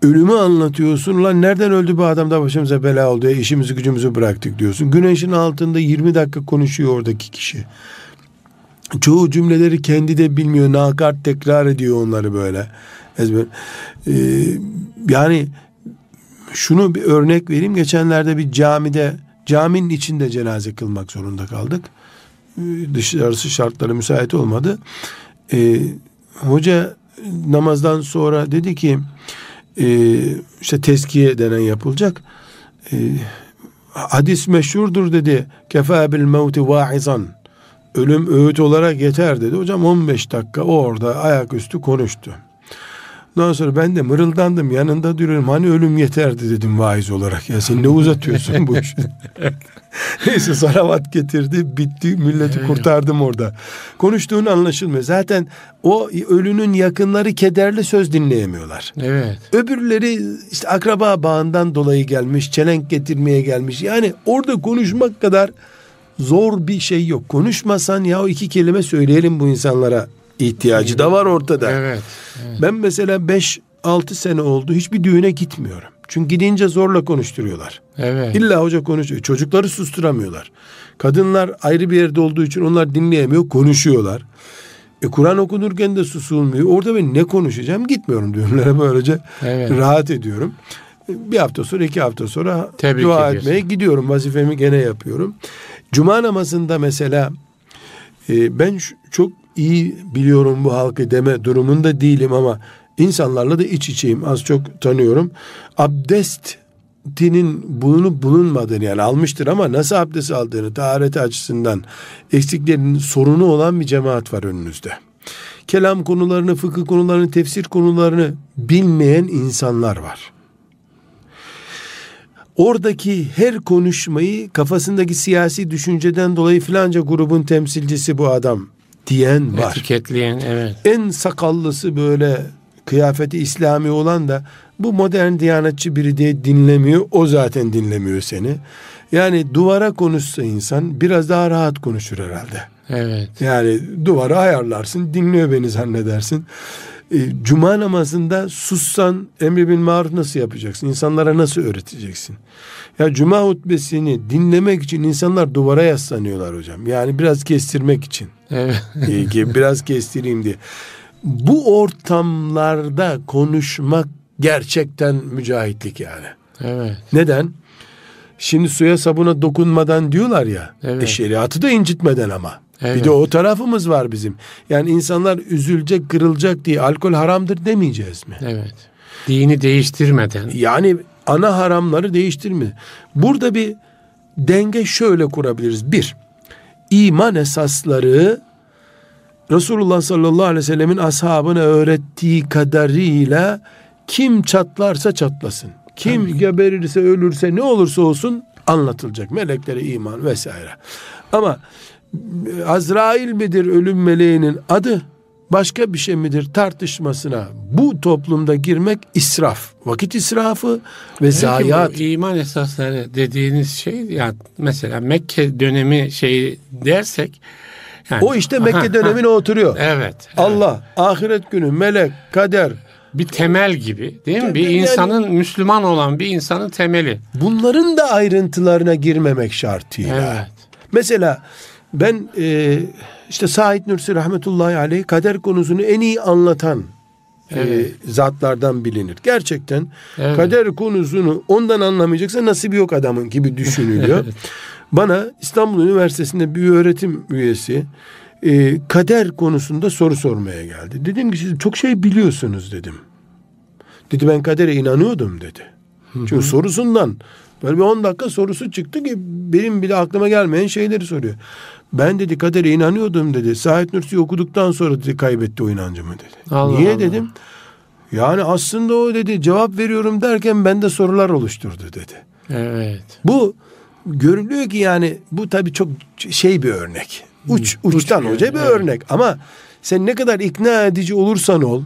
Ölümü anlatıyorsun. Lan nereden öldü bu adam da başımıza bela oldu. Ya, işimizi gücümüzü bıraktık diyorsun. Güneşin altında 20 dakika konuşuyor oradaki kişi. Çoğu cümleleri kendi de bilmiyor. Nakart tekrar ediyor onları böyle. Ezber. Ee, yani şunu bir örnek vereyim. Geçenlerde bir camide caminin içinde cenaze kılmak zorunda kaldık. Ee, dışarısı şartları müsait olmadı. Ee, hoca namazdan sonra dedi ki e, işte teskiye denen yapılacak. E, hadis meşhurdur dedi. Kefa bil mevti vaizan. Ölüm öğüt olarak yeter dedi. Hocam 15 dakika orada ayaküstü konuştu. Ondan sonra ben de mırıldandım yanında duruyorum. Hani ölüm yeterdi dedim vaiz olarak. Ya sen ne uzatıyorsun bu işi? <laughs> Neyse salavat getirdi bitti milleti kurtardım orada. Konuştuğunu anlaşılmıyor. Zaten o ölünün yakınları kederli söz dinleyemiyorlar. Evet. Öbürleri işte akraba bağından dolayı gelmiş, çelenk getirmeye gelmiş. Yani orada konuşmak kadar zor bir şey yok. Konuşmasan ya o iki kelime söyleyelim bu insanlara ihtiyacı da var ortada. Evet, evet. Ben mesela 5-6 sene oldu hiçbir düğüne gitmiyorum. Çünkü gidince zorla konuşturuyorlar. Evet. İlla hoca konuşuyor. Çocukları susturamıyorlar. Kadınlar ayrı bir yerde olduğu için onlar dinleyemiyor, konuşuyorlar. E Kur'an okunurken de susulmuyor. Orada ben ne konuşacağım gitmiyorum düğünlere böylece evet. rahat ediyorum. Bir hafta sonra iki hafta sonra Tebrik dua ediyorsun. etmeye gidiyorum. Vazifemi gene yapıyorum. Cuma namazında mesela e, ben çok iyi biliyorum bu halkı deme durumunda değilim ama insanlarla da iç içeyim. Az çok tanıyorum. Abdest dinin bulunup bulunmadığını yani almıştır ama nasıl abdest aldığını tahareti açısından eksiklerinin sorunu olan bir cemaat var önünüzde. Kelam konularını, fıkıh konularını, tefsir konularını bilmeyen insanlar var. Oradaki her konuşmayı kafasındaki siyasi düşünceden dolayı filanca grubun temsilcisi bu adam diyen var. Etiketleyen evet. En sakallısı böyle kıyafeti İslami olan da bu modern diyanetçi biri diye dinlemiyor. O zaten dinlemiyor seni. Yani duvara konuşsa insan biraz daha rahat konuşur herhalde. Evet. Yani duvara ayarlarsın dinliyor beni zannedersin. E, Cuma namazında sussan emri bil maruf nasıl yapacaksın? İnsanlara nasıl öğreteceksin? Ya Cuma hutbesini dinlemek için insanlar duvara yaslanıyorlar hocam. Yani biraz kestirmek için. Evet. E, biraz kestireyim diye. Bu ortamlarda konuşmak gerçekten mücahitlik yani. Evet. Neden? Şimdi suya sabuna dokunmadan diyorlar ya. Evet. E şeriatı da incitmeden ama. Evet. Bir de o tarafımız var bizim. Yani insanlar üzülecek, kırılacak diye alkol haramdır demeyeceğiz mi? Evet. Dini değiştirmeden. Yani ana haramları değiştirme. Burada bir denge şöyle kurabiliriz. Bir, iman esasları Resulullah sallallahu aleyhi ve sellemin ashabına öğrettiği kadarıyla kim çatlarsa çatlasın. Kim Tabii. geberirse ölürse ne olursa olsun anlatılacak. Meleklere iman vesaire. Ama Azrail midir ölüm meleğinin adı başka bir şey midir tartışmasına bu toplumda girmek israf. Vakit israfı ve Peki zayiat. İman esasları dediğiniz şey yani mesela Mekke dönemi şeyi dersek yani, o işte Mekke dönemine oturuyor. Evet, evet. Allah, ahiret günü, melek, kader, bir temel gibi değil mi? Bir yani, insanın Müslüman olan bir insanın temeli. Bunların da ayrıntılarına girmemek şartıyla. Evet. Mesela ben e, işte Said Nursi rahmetullahi aleyh kader konusunu en iyi anlatan e, evet. e, zatlardan bilinir. Gerçekten evet. kader konusunu ondan anlamayacaksa nasibi yok adamın gibi düşünülüyor. <laughs> evet. Bana İstanbul Üniversitesi'nde bir öğretim üyesi e, kader konusunda soru sormaya geldi. Dedim ki siz çok şey biliyorsunuz dedim. Dedi ben kadere inanıyordum dedi. Hı-hı. Çünkü sorusundan böyle bir 10 dakika sorusu çıktı ki benim bile aklıma gelmeyen şeyleri soruyor. Ben dedi kadere inanıyordum dedi. Said Nursi okuduktan sonra dedi kaybetti o inancımı dedi. Allah Niye Allah. dedim? Yani aslında o dedi cevap veriyorum derken bende sorular oluşturdu dedi. Evet. Bu görülüyor ki yani bu tabii çok şey bir örnek. Uç uçtan Uç, hoca bir evet. örnek ama sen ne kadar ikna edici olursan ol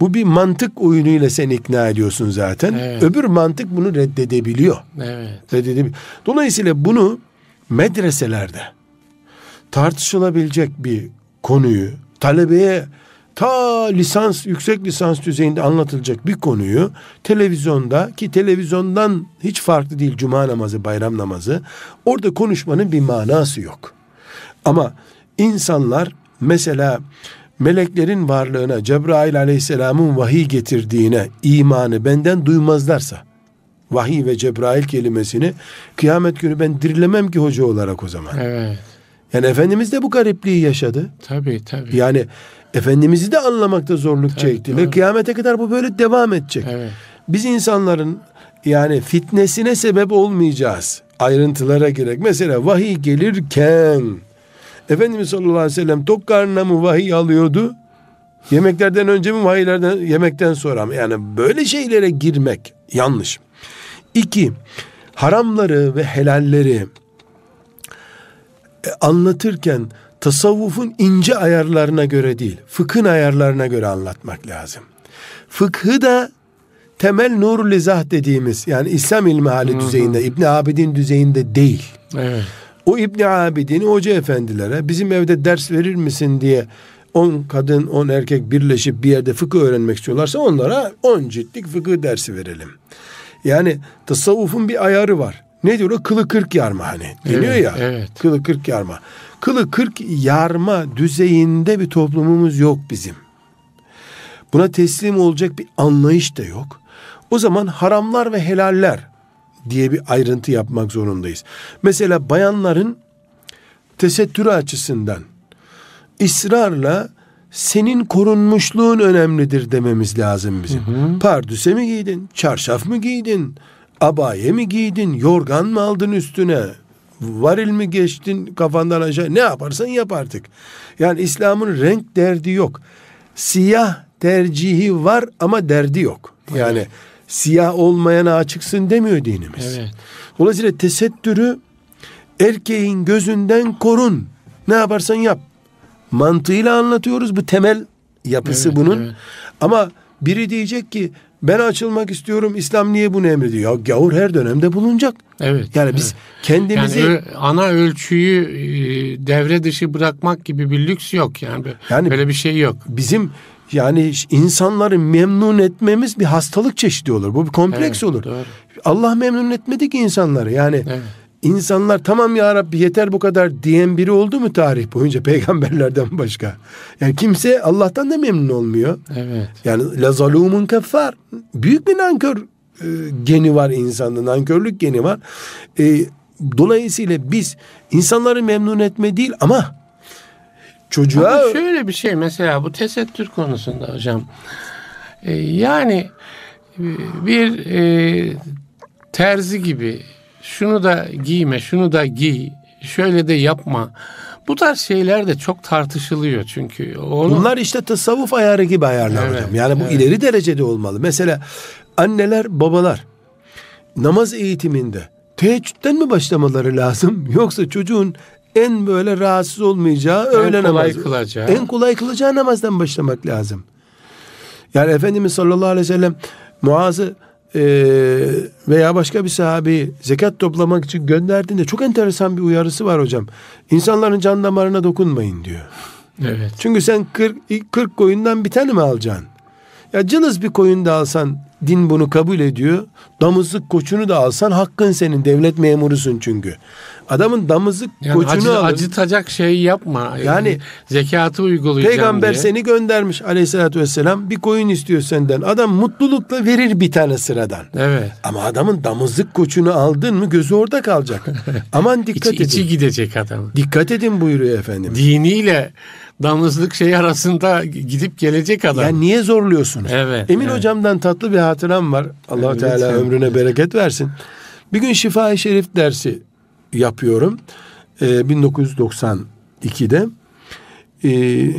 bu bir mantık oyunuyla sen ikna ediyorsun zaten. Evet. Öbür mantık bunu reddedebiliyor. Evet. Reddedebiliyor. Dolayısıyla bunu medreselerde tartışılabilecek bir konuyu talebeye ta lisans yüksek lisans düzeyinde anlatılacak bir konuyu televizyonda ki televizyondan hiç farklı değil cuma namazı bayram namazı orada konuşmanın bir manası yok. Ama insanlar mesela meleklerin varlığına Cebrail aleyhisselamın vahiy getirdiğine imanı benden duymazlarsa vahiy ve Cebrail kelimesini kıyamet günü ben dirilemem ki hoca olarak o zaman. Evet. Yani Efendimiz de bu garipliği yaşadı. Tabii tabii. Yani Efendimiz'i de anlamakta zorluk tabii, çekti doğru. ve kıyamete kadar bu böyle devam edecek. Evet. Biz insanların yani fitnesine sebep olmayacağız. Ayrıntılara gerek. Mesela vahiy gelirken Efendimiz sallallahu aleyhi ve sellem tok karnına mı vahiy alıyordu? Yemeklerden önce mi vahiylerden yemekten sonra mı? Yani böyle şeylere girmek yanlış. İki, haramları ve helalleri e, anlatırken tasavvufun ince ayarlarına göre değil, fıkhın ayarlarına göre anlatmak lazım. Fıkhı da temel nur lizah dediğimiz yani İslam ilmi hali düzeyinde, İbn Abidin düzeyinde değil. Evet. O İbn Abidin hoca efendilere bizim evde ders verir misin diye on kadın on erkek birleşip bir yerde fıkıh öğrenmek istiyorlarsa onlara on ciltlik fıkıh dersi verelim. Yani tasavvufun bir ayarı var. Ne diyor o? Kılı kırk yarma hani. Deniyor evet, ya. Evet. Kılı kırk yarma. kılı kırk yarma düzeyinde bir toplumumuz yok bizim. Buna teslim olacak bir anlayış da yok. O zaman haramlar ve helaller diye bir ayrıntı yapmak zorundayız. Mesela bayanların tesettürü açısından ısrarla senin korunmuşluğun önemlidir dememiz lazım bizim. Hı hı. Pardüse mi giydin? Çarşaf mı giydin? Abaye mi giydin? Yorgan mı aldın üstüne? Varil mi geçtin kafandan aşağı? Ne yaparsan yap artık. Yani İslam'ın renk derdi yok. Siyah tercihi var ama derdi yok. Yani. Siyah olmayana açıksın demiyor dinimiz. Evet. Dolayısıyla tesettürü erkeğin gözünden korun. Ne yaparsan yap mantığıyla anlatıyoruz. Bu temel yapısı evet, bunun. Evet. Ama biri diyecek ki ben açılmak istiyorum. İslam niye bunu emrediyor? Ya gavur her dönemde bulunacak. Evet. Yani biz evet. kendimizi yani ana ölçüyü e, devre dışı bırakmak gibi bir lüks yok yani. Yani böyle bir şey yok. Bizim yani insanları memnun etmemiz bir hastalık çeşidi olur. Bu bir kompleks evet, olur. Doğru. Allah memnun etmedi ki insanları. Yani evet insanlar tamam ya Rabbi yeter bu kadar diyen biri oldu mu tarih boyunca <laughs> peygamberlerden başka? Yani kimse Allah'tan da memnun olmuyor. Evet. Yani la zalumun keffar. Büyük bir nankör e, geni var insanda. Nankörlük geni var. E, dolayısıyla biz insanları memnun etme değil ama çocuğa... Ama şöyle bir şey mesela bu tesettür konusunda hocam. E, yani e, bir e, terzi gibi şunu da giyme, şunu da giy, şöyle de yapma. Bu tarz şeyler de çok tartışılıyor çünkü. Onu... Bunlar işte tasavvuf ayarı gibi ayarlar evet, hocam. Yani bu evet. ileri derecede olmalı. Mesela anneler, babalar namaz eğitiminde teheccüden mi başlamaları lazım? <laughs> Yoksa çocuğun en böyle rahatsız olmayacağı en öğle kolay namazı. Kılacağı. En kolay kılacağı namazdan başlamak lazım. Yani Efendimiz sallallahu aleyhi ve sellem Muaz'ı e, veya başka bir sahabeyi zekat toplamak için gönderdiğinde çok enteresan bir uyarısı var hocam. İnsanların can damarına dokunmayın diyor. Evet. Çünkü sen 40, 40 koyundan bir tane mi alacaksın? Ya cılız bir koyun da alsan din bunu kabul ediyor. Damızlık koçunu da alsan hakkın senin. Devlet memurusun çünkü. Adamın damızlık yani koçunu acı, alır. Acıtacak şey yapma. Yani zekatı uygulayacağım Peygamber diye. seni göndermiş aleyhissalatü vesselam. Bir koyun istiyor senden. Adam mutlulukla verir bir tane sıradan. Evet. Ama adamın damızlık koçunu aldın mı gözü orada kalacak. <laughs> Aman dikkat içi, edin. İçi gidecek adam. Dikkat edin buyuruyor efendim. Diniyle damızlık şey arasında gidip gelecek adam. Yani niye zorluyorsunuz? Evet. Emin evet. hocamdan tatlı bir hatıram var. allah evet, Teala lütfen. ömrüne bereket versin. Bir gün Şifa-i Şerif dersi yapıyorum. Ee, 1992'de. Ee,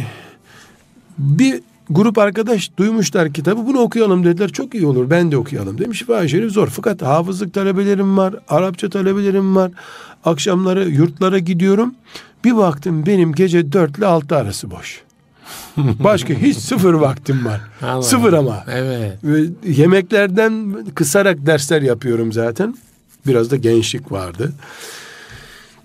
bir grup arkadaş duymuşlar kitabı bunu okuyalım dediler. Çok iyi olur ben de okuyalım demiş. Şifa-i Şerif zor fakat hafızlık talebelerim var. Arapça talebelerim var. Akşamları yurtlara gidiyorum. Bir baktım benim gece dört ile altı arası boş. Başka hiç sıfır vaktim var. <laughs> Allah sıfır ama. Evet. Ve yemeklerden kısarak dersler yapıyorum zaten. Biraz da gençlik vardı.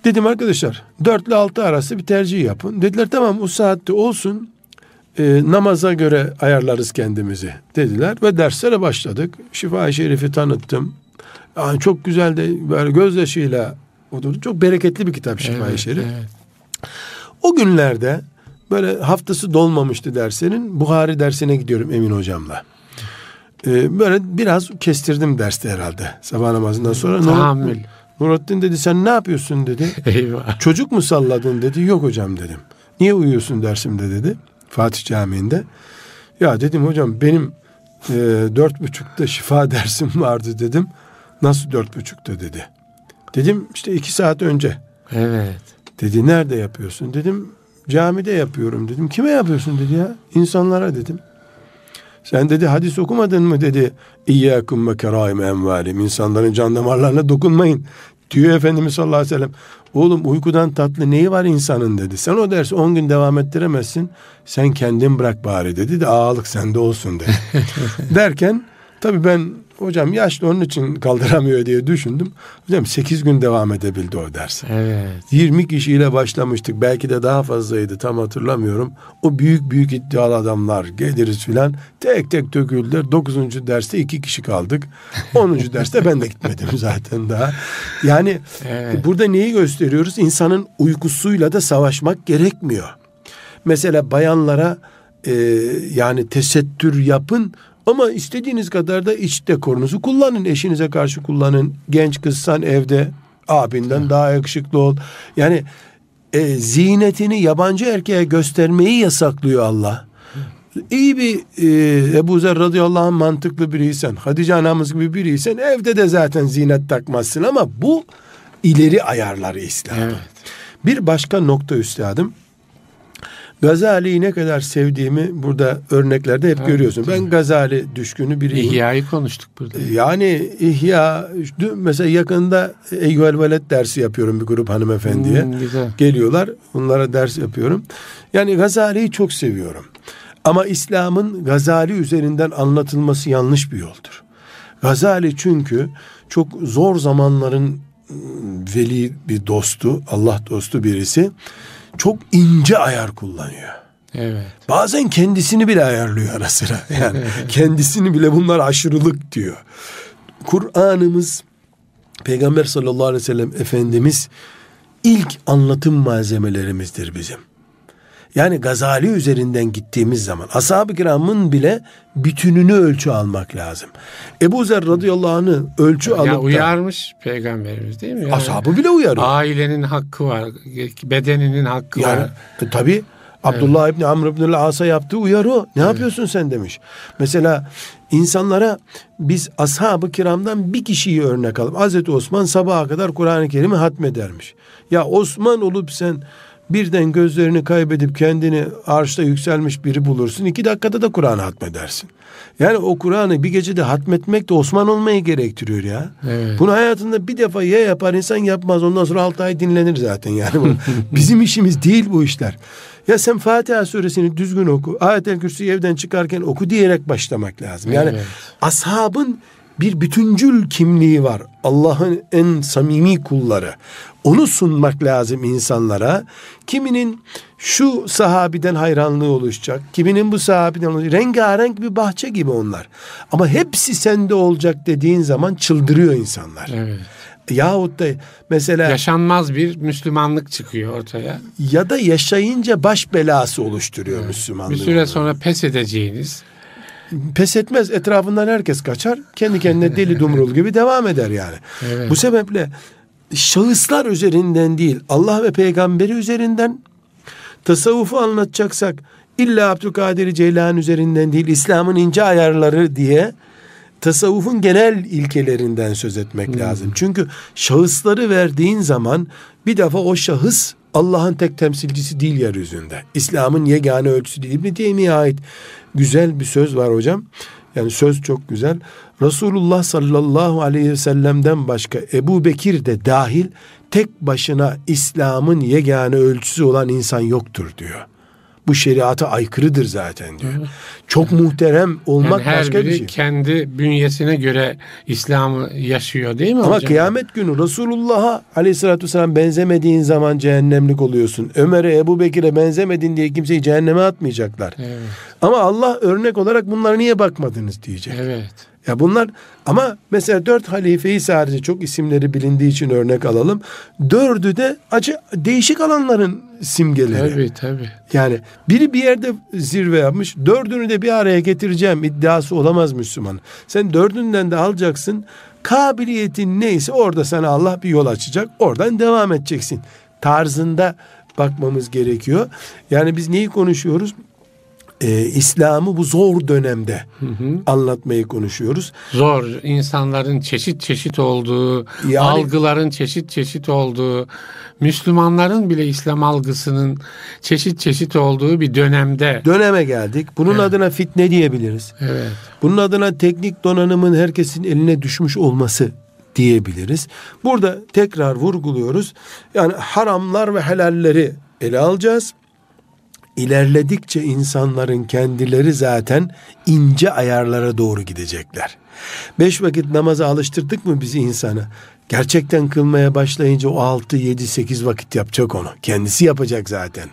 Dedim arkadaşlar dört ile altı arası bir tercih yapın. Dediler tamam o saatte olsun. E, namaza göre ayarlarız kendimizi dediler ve derslere başladık. Şifa-i Şerif'i tanıttım. Yani çok güzel de böyle gözyaşıyla oturdu. Çok bereketli bir kitap Şifa-i evet, Şerif. Evet. O günlerde böyle haftası dolmamıştı dersinin. Buhari dersine gidiyorum Emin hocamla. Ee, böyle biraz kestirdim derste herhalde sabah namazından sonra. Tahammül. Nurattin dedi sen ne yapıyorsun dedi. Eyvah. Çocuk mu salladın dedi. Yok hocam dedim. Niye uyuyorsun dersimde dedi. Fatih Camii'nde. Ya dedim hocam benim e, dört buçukta şifa <laughs> dersim vardı dedim. Nasıl dört buçukta dedi. Dedim işte iki saat önce. Evet. Dedi nerede yapıyorsun? Dedim camide yapıyorum dedim. Kime yapıyorsun dedi ya. İnsanlara dedim. Sen dedi hadis okumadın mı dedi. İyyâkum ve kerâim envâlim. İnsanların can damarlarına dokunmayın. Diyor Efendimiz sallallahu aleyhi ve sellem. Oğlum uykudan tatlı neyi var insanın dedi. Sen o dersi on gün devam ettiremezsin. Sen kendin bırak bari dedi de ağalık sende olsun dedi. <laughs> Derken Tabii ben hocam yaşlı onun için kaldıramıyor diye düşündüm. Hocam 8 gün devam edebildi o ders. Evet. 20 kişiyle başlamıştık. Belki de daha fazlaydı tam hatırlamıyorum. O büyük büyük iddialı adamlar geliriz filan. Tek tek döküldüler. 9. derste 2 kişi kaldık. 10. <laughs> derste ben de gitmedim zaten daha. Yani evet. burada neyi gösteriyoruz? İnsanın uykusuyla da savaşmak gerekmiyor. Mesela bayanlara e, yani tesettür yapın ama istediğiniz kadar da iç dekorunuzu kullanın. Eşinize karşı kullanın. Genç kızsan evde abinden daha yakışıklı ol. Yani e, ziynetini yabancı erkeğe göstermeyi yasaklıyor Allah. İyi bir e, Ebu Zer radıyallahu anh mantıklı biriysen, Hatice anamız gibi biriysen evde de zaten ziynet takmazsın ama bu ileri ayarları İslam. Evet. Bir başka nokta üstadım. Gazali'yi ne kadar sevdiğimi burada örneklerde hep evet, görüyorsun. Ben Gazali düşkünü biriyim. İhya'yı konuştuk burada. Yani İhya mesela yakında Eyyuhel Veled dersi yapıyorum bir grup hanımefendiye. Hmm, güzel. Geliyorlar. Bunlara ders yapıyorum. Yani Gazali'yi çok seviyorum. Ama İslam'ın Gazali üzerinden anlatılması yanlış bir yoldur. Gazali çünkü çok zor zamanların veli bir dostu, Allah dostu birisi çok ince ayar kullanıyor. Evet. Bazen kendisini bile ayarlıyor ara sıra. Yani <laughs> kendisini bile bunlar aşırılık diyor. Kur'an'ımız Peygamber sallallahu aleyhi ve sellem Efendimiz ilk anlatım malzemelerimizdir bizim. Yani Gazali üzerinden gittiğimiz zaman ashab-ı kiramın bile bütününü ölçü almak lazım. Ebu Zer radıyallahu anh'ı ölçü ya alıp da... uyarmış peygamberimiz değil mi? Yani ashabı bile uyarıyor. Ailenin hakkı var, bedeninin hakkı yani, var. E, tabii Abdullah evet. İbni Amr İbni As'a yaptığı uyarı o. Ne evet. yapıyorsun sen demiş. Mesela insanlara biz ashab-ı kiramdan bir kişiyi örnek alalım. Hazreti Osman sabaha kadar Kur'an-ı Kerim'i hatmedermiş. Ya Osman olup sen birden gözlerini kaybedip kendini arşta yükselmiş biri bulursun. iki dakikada da Kur'an'ı hatmedersin. Yani o Kur'an'ı bir gecede hatmetmek de Osman olmayı gerektiriyor ya. Evet. Bunu hayatında bir defa ya yapar insan yapmaz. Ondan sonra altı ay dinlenir zaten yani. <laughs> Bizim işimiz değil bu işler. Ya sen Fatiha suresini düzgün oku. Ayet-el Kürsü'yü evden çıkarken oku diyerek başlamak lazım. Yani evet. ashabın bir bütüncül kimliği var. Allah'ın en samimi kulları. Onu sunmak lazım insanlara. Kiminin şu sahabiden hayranlığı oluşacak. Kiminin bu sahabiden olacak. Rengarenk bir bahçe gibi onlar. Ama hepsi sende olacak dediğin zaman çıldırıyor insanlar. Evet. Yahut da mesela yaşanmaz bir Müslümanlık çıkıyor ortaya. Ya da yaşayınca baş belası oluşturuyor evet. Müslümanlık. Bir süre sonra pes edeceğiniz pes etmez. Etrafından herkes kaçar. Kendi kendine deli dumrul gibi devam eder yani. Evet. Bu sebeple şahıslar üzerinden değil Allah ve peygamberi üzerinden tasavvufu anlatacaksak illa Abdülkadir Ceylan üzerinden değil İslam'ın ince ayarları diye tasavvufun genel ilkelerinden söz etmek hmm. lazım. Çünkü şahısları verdiğin zaman bir defa o şahıs Allah'ın tek temsilcisi değil yeryüzünde. İslam'ın yegane ölçüsü değil. İbn Teymiye ait güzel bir söz var hocam. Yani söz çok güzel. Resulullah sallallahu aleyhi ve sellem'den başka Ebu Bekir de dahil tek başına İslam'ın yegane ölçüsü olan insan yoktur diyor. Bu şeriata aykırıdır zaten diyor. Evet. Çok muhterem olmak yani her başka biri bir şey. kendi bünyesine göre İslam'ı yaşıyor değil mi Ama hocam? kıyamet günü Resulullah'a aleyhissalatü vesselam benzemediğin zaman cehennemlik oluyorsun. Ömer'e Ebu Bekir'e benzemedin diye kimseyi cehenneme atmayacaklar. Evet. Ama Allah örnek olarak bunlara niye bakmadınız diyecek. Evet. Ya bunlar ama mesela dört halifeyi sadece çok isimleri bilindiği için örnek alalım. Dördü de acı değişik alanların simgeleri. Tabii tabii. Yani biri bir yerde zirve yapmış. Dördünü de bir araya getireceğim iddiası olamaz Müslüman. Sen dördünden de alacaksın. Kabiliyetin neyse orada sana Allah bir yol açacak. Oradan devam edeceksin. Tarzında bakmamız gerekiyor. Yani biz neyi konuşuyoruz? E, İslam'ı bu zor dönemde hı hı. anlatmayı konuşuyoruz. Zor, insanların çeşit çeşit olduğu, yani, algıların çeşit çeşit olduğu, Müslümanların bile İslam algısının çeşit çeşit olduğu bir dönemde. Döneme geldik. Bunun evet. adına fitne diyebiliriz. Evet. Bunun adına teknik donanımın herkesin eline düşmüş olması diyebiliriz. Burada tekrar vurguluyoruz. Yani haramlar ve helalleri ele alacağız ilerledikçe insanların kendileri zaten ince ayarlara doğru gidecekler. Beş vakit namaza alıştırdık mı bizi insana? Gerçekten kılmaya başlayınca o altı, yedi, sekiz vakit yapacak onu. Kendisi yapacak zaten.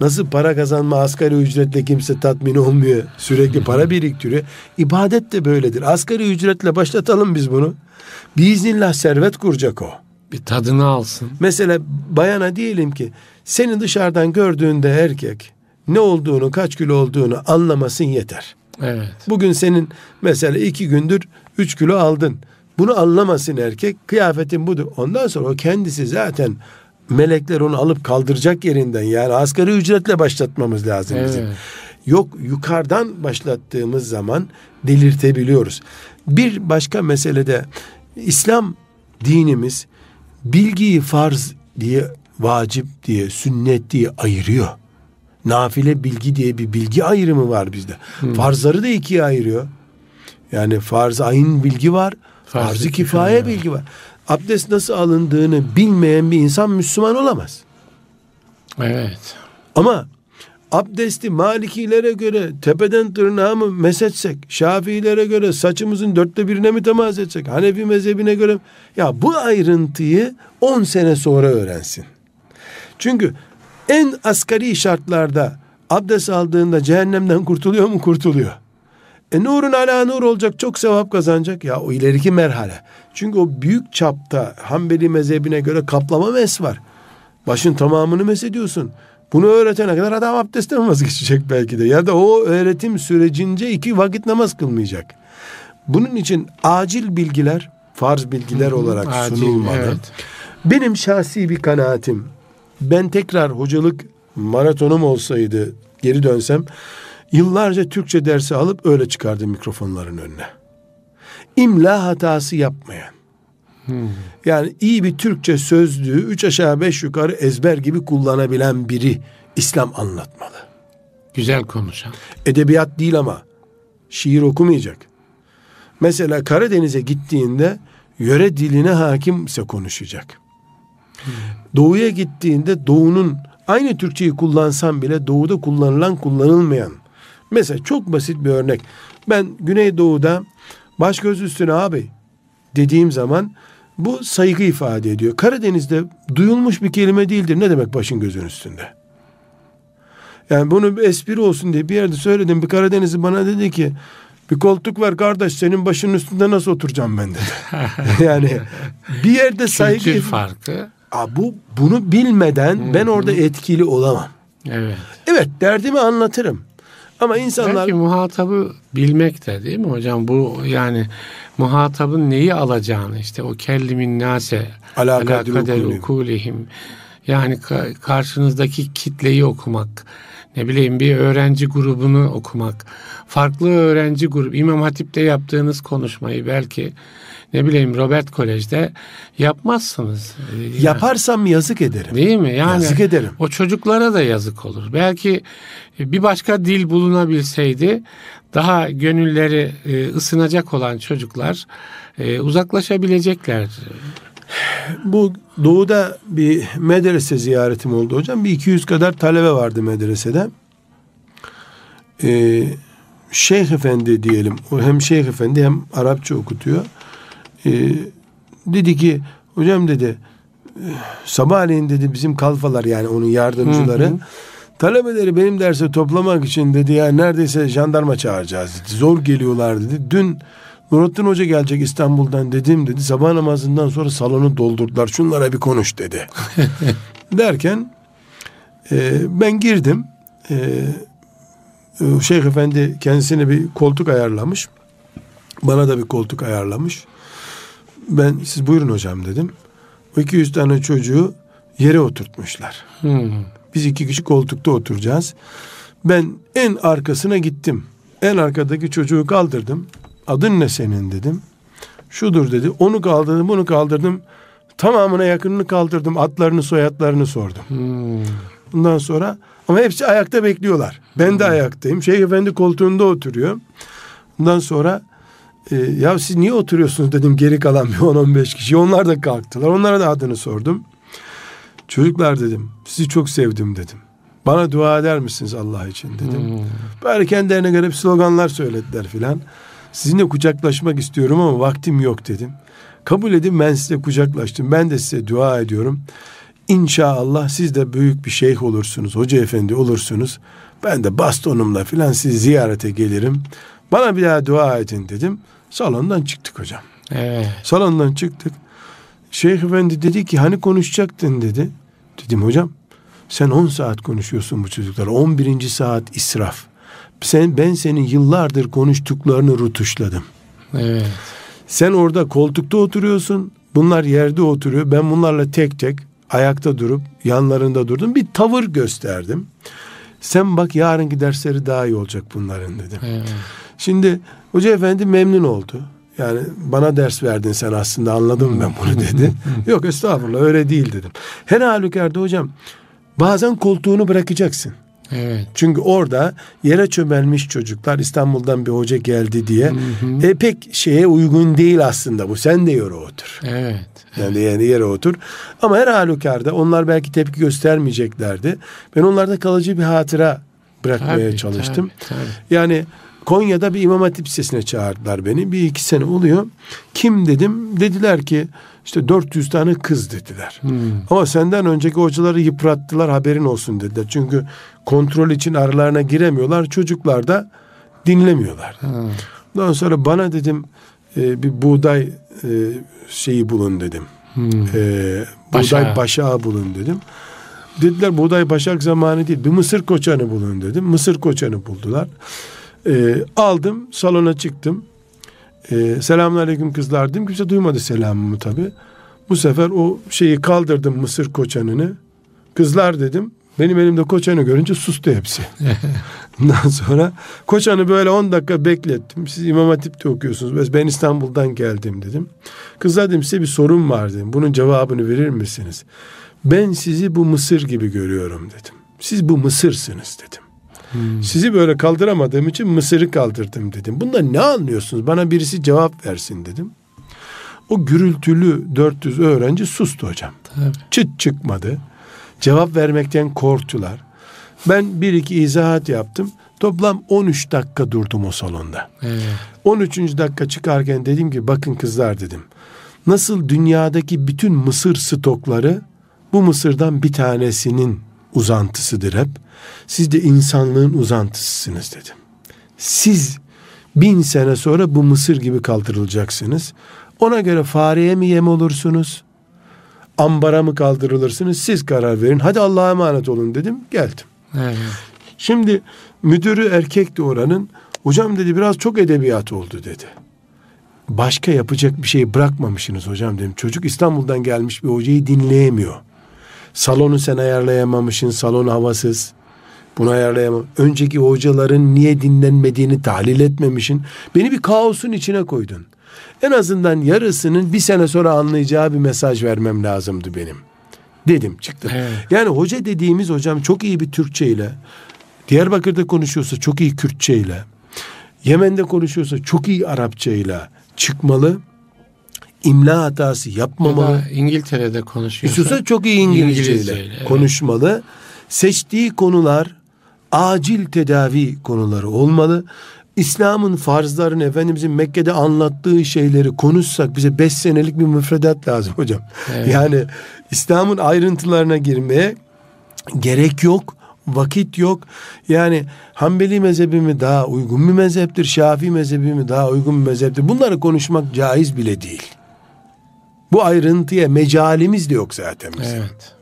Nasıl para kazanma asgari ücretle kimse tatmin olmuyor. Sürekli para biriktiriyor. İbadet de böyledir. Asgari ücretle başlatalım biz bunu. Biiznillah servet kuracak o. Bir tadını alsın. Mesela bayana diyelim ki seni dışarıdan gördüğünde erkek ne olduğunu kaç kilo olduğunu anlamasın yeter. Evet. Bugün senin mesela iki gündür üç kilo aldın. Bunu anlamasın erkek kıyafetin budur. Ondan sonra o kendisi zaten melekler onu alıp kaldıracak yerinden yani asgari ücretle başlatmamız lazım evet. bizim. Yok yukarıdan başlattığımız zaman delirtebiliyoruz. Bir başka meselede İslam dinimiz bilgiyi farz diye vacip diye sünnet diye ayırıyor. Nafile bilgi diye bir bilgi ayrımı var bizde. Hmm. Farzları da ikiye ayırıyor. Yani farz ayın bilgi var. Farz-ı, farz kifaye bilgi var abdest nasıl alındığını bilmeyen bir insan Müslüman olamaz. Evet. Ama abdesti Malikilere göre tepeden tırnağa mı mesetsek, Şafiilere göre saçımızın dörtte birine mi temas etsek, Hanefi mezhebine göre ya bu ayrıntıyı 10 sene sonra öğrensin. Çünkü en asgari şartlarda abdest aldığında cehennemden kurtuluyor mu? Kurtuluyor. E nurun ala nur olacak çok sevap kazanacak. Ya o ileriki merhale. Çünkü o büyük çapta Hanbeli mezhebine göre kaplama mes var. Başın tamamını mes ediyorsun. Bunu öğretene kadar adam abdestten vazgeçecek belki de. Ya da o öğretim sürecince iki vakit namaz kılmayacak. Bunun için acil bilgiler, farz bilgiler olarak acil, sunulmalı. Evet. Benim şahsi bir kanaatim, ben tekrar hocalık maratonum olsaydı geri dönsem Yıllarca Türkçe dersi alıp öyle çıkardı mikrofonların önüne. İmla hatası yapmayan. Hmm. Yani iyi bir Türkçe sözlüğü üç aşağı beş yukarı ezber gibi kullanabilen biri İslam anlatmalı. Güzel konuşan. Edebiyat değil ama şiir okumayacak. Mesela Karadeniz'e gittiğinde yöre diline hakimse konuşacak. Doğuya gittiğinde doğunun aynı Türkçeyi kullansan bile doğuda kullanılan kullanılmayan Mesela çok basit bir örnek. Ben Güneydoğu'da baş göz üstüne abi dediğim zaman bu saygı ifade ediyor. Karadeniz'de duyulmuş bir kelime değildir. Ne demek başın gözün üstünde? Yani bunu bir espri olsun diye bir yerde söyledim. Bir Karadenizli bana dedi ki bir koltuk var kardeş senin başının üstünde nasıl oturacağım ben dedi. <laughs> yani bir yerde saygı Kültür farkı. Aa, bu bunu bilmeden ben orada etkili olamam. Evet. Evet derdimi anlatırım. Ama insanlar... Belki muhatabı bilmek de değil mi hocam? Bu yani muhatabın neyi alacağını işte o kellimin nase alakader ukulihim yani karşınızdaki kitleyi okumak ne bileyim bir öğrenci grubunu okumak farklı öğrenci grubu İmam Hatip'te yaptığınız konuşmayı belki ne bileyim Robert Kolej'de yapmazsınız. Yani, Yaparsam yazık ederim. Değil mi? Yani yazık ederim. O çocuklara da yazık olur. Belki bir başka dil bulunabilseydi daha gönülleri e, ısınacak olan çocuklar e, uzaklaşabilecekler. Bu doğuda bir medrese ziyaretim oldu hocam. Bir 200 kadar talebe vardı medresede. Ee, Şeyh Efendi diyelim. O hem Şeyh Efendi hem Arapça okutuyor e, dedi ki hocam dedi sabahleyin dedi bizim kalfalar yani onun yardımcıları hı hı. talebeleri benim derse toplamak için dedi ya neredeyse jandarma çağıracağız dedi. Zor geliyorlar dedi. Dün Nurattin Hoca gelecek İstanbul'dan dedim dedi. Sabah namazından sonra salonu doldurdular. Şunlara bir konuş dedi. <laughs> Derken e, ben girdim. E, Şeyh Efendi kendisine bir koltuk ayarlamış. Bana da bir koltuk ayarlamış ben siz buyurun hocam dedim. O 200 tane çocuğu yere oturtmuşlar. Hmm. Biz iki kişi koltukta oturacağız. Ben en arkasına gittim. En arkadaki çocuğu kaldırdım. Adın ne senin dedim. Şudur dedi. Onu kaldırdım, bunu kaldırdım. Tamamına yakınını kaldırdım. Adlarını, soyadlarını sordum. Hmm. Bundan sonra ama hepsi ayakta bekliyorlar. Ben de hmm. ayaktayım. Şeyh Efendi koltuğunda oturuyor. Bundan sonra e, ya siz niye oturuyorsunuz dedim geri kalan bir 10-15 kişi. Onlar da kalktılar. Onlara da adını sordum. Çocuklar dedim sizi çok sevdim dedim. Bana dua eder misiniz Allah için dedim. Hmm. Böyle kendilerine göre bir sloganlar söylediler filan. Sizinle kucaklaşmak istiyorum ama vaktim yok dedim. Kabul edin ben size kucaklaştım. Ben de size dua ediyorum. İnşallah siz de büyük bir şeyh olursunuz. Hoca efendi olursunuz. Ben de bastonumla filan sizi ziyarete gelirim. Bana bir daha dua edin dedim. Salondan çıktık hocam. Evet. Salondan çıktık. Şeyh efendi dedi ki hani konuşacaktın dedi. Dedim hocam sen 10 saat konuşuyorsun bu çocuklara. 11. saat israf. Sen ben senin yıllardır konuştuklarını rutuşladım. Evet. Sen orada koltukta oturuyorsun. Bunlar yerde oturuyor. Ben bunlarla tek tek ayakta durup yanlarında durdum. Bir tavır gösterdim. Sen bak yarınki dersleri daha iyi olacak bunların dedim. Evet. Şimdi hoca efendi memnun oldu. Yani bana ders verdin sen aslında anladım ben bunu dedi. <laughs> Yok estağfurullah öyle değil dedim. Her halükarda hocam bazen koltuğunu bırakacaksın. Evet. Çünkü orada yere çömelmiş çocuklar İstanbul'dan bir hoca geldi diye hı hı. E, pek şeye uygun değil aslında bu. Sen de yere otur. Evet. Yani, evet. yani yere otur. Ama her halükarda onlar belki tepki göstermeyeceklerdi. Ben onlarda kalıcı bir hatıra bırakmaya tabii, çalıştım. Tabii, tabii. Yani Konya'da bir imam hatip lisesine çağırdılar beni. Bir iki sene oluyor. Kim dedim. Dediler ki işte 400 tane kız dediler. Hmm. Ama senden önceki hocaları yıprattılar haberin olsun dediler. Çünkü kontrol için aralarına giremiyorlar. Çocuklar da dinlemiyorlar. Hmm. Ondan sonra bana dedim e, bir buğday e, şeyi bulun dedim. Hmm. E, buğday başağı bulun dedim. Dediler buğday başak zamanı değil. Bir mısır koçanı bulun dedim. Mısır koçanı buldular. E, aldım salona çıktım. E, selamun aleyküm kızlar dedim. Kimse duymadı selamımı tabi. Bu sefer o şeyi kaldırdım mısır koçanını. Kızlar dedim. Benim elimde koçanı görünce sustu hepsi. <laughs> Ondan sonra koçanı böyle 10 dakika beklettim. Siz İmam Hatip'te okuyorsunuz. Ben İstanbul'dan geldim dedim. Kızlar dedim size bir sorun var dedim. Bunun cevabını verir misiniz? Ben sizi bu Mısır gibi görüyorum dedim. Siz bu Mısırsınız dedim. Hmm. Sizi böyle kaldıramadığım için Mısır'ı kaldırdım dedim. Bunda ne anlıyorsunuz? Bana birisi cevap versin dedim. O gürültülü 400 öğrenci sustu hocam. Tabii. Çıt çıkmadı. Cevap vermekten korktular. Ben bir iki izahat yaptım. Toplam 13 dakika durdum o salonda. Evet. 13. dakika çıkarken dedim ki bakın kızlar dedim. Nasıl dünyadaki bütün mısır stokları bu mısırdan bir tanesinin uzantısıdır hep. Siz de insanlığın uzantısısınız dedim. Siz bin sene sonra bu mısır gibi kaldırılacaksınız. Ona göre fareye mi yem olursunuz? Ambara mı kaldırılırsınız? Siz karar verin. Hadi Allah'a emanet olun dedim. Geldim. Evet. Şimdi müdürü erkekti oranın. Hocam dedi biraz çok edebiyat oldu dedi. Başka yapacak bir şey bırakmamışsınız hocam dedim. Çocuk İstanbul'dan gelmiş bir hocayı dinleyemiyor. Salonu sen ayarlayamamışsın, salon havasız. Bunu ayarlayamam. Önceki hocaların niye dinlenmediğini tahlil etmemişin. Beni bir kaosun içine koydun. En azından yarısının bir sene sonra anlayacağı bir mesaj vermem lazımdı benim. Dedim çıktım. Evet. Yani hoca dediğimiz hocam çok iyi bir Türkçe ile Diyarbakır'da konuşuyorsa çok iyi Kürtçe ile Yemen'de konuşuyorsa çok iyi Arapça ile çıkmalı imla hatası yapmamalı. Ya İngiltere'de konuşuyorsa. İstiyorsa çok iyi İngilizce ile evet. konuşmalı. Seçtiği konular acil tedavi konuları olmalı. İslam'ın farzlarını Efendimizin Mekke'de anlattığı şeyleri konuşsak bize beş senelik bir müfredat lazım hocam. Evet. Yani İslam'ın ayrıntılarına girmeye gerek yok vakit yok. Yani Hanbeli mezhebi mi daha uygun bir mezheptir, Şafii mezhebi mi daha uygun bir mezheptir. Bunları konuşmak caiz bile değil. Bu ayrıntıya mecalimiz de yok zaten bizim. Evet.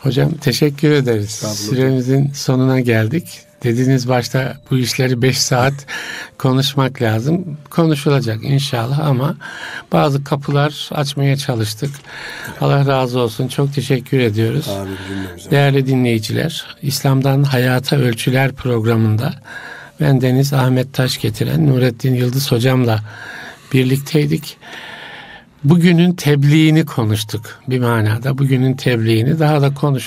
Hocam teşekkür ederiz. Süremizin sonuna geldik. Dediğiniz başta bu işleri beş saat konuşmak lazım. Konuşulacak inşallah ama bazı kapılar açmaya çalıştık. Allah razı olsun. Çok teşekkür ediyoruz. Amin, Değerli dinleyiciler, İslam'dan Hayata Ölçüler programında ben Deniz Ahmet Taş getiren Nurettin Yıldız hocamla birlikteydik. Bugünün tebliğini konuştuk bir manada. Bugünün tebliğini daha da konuşulacak.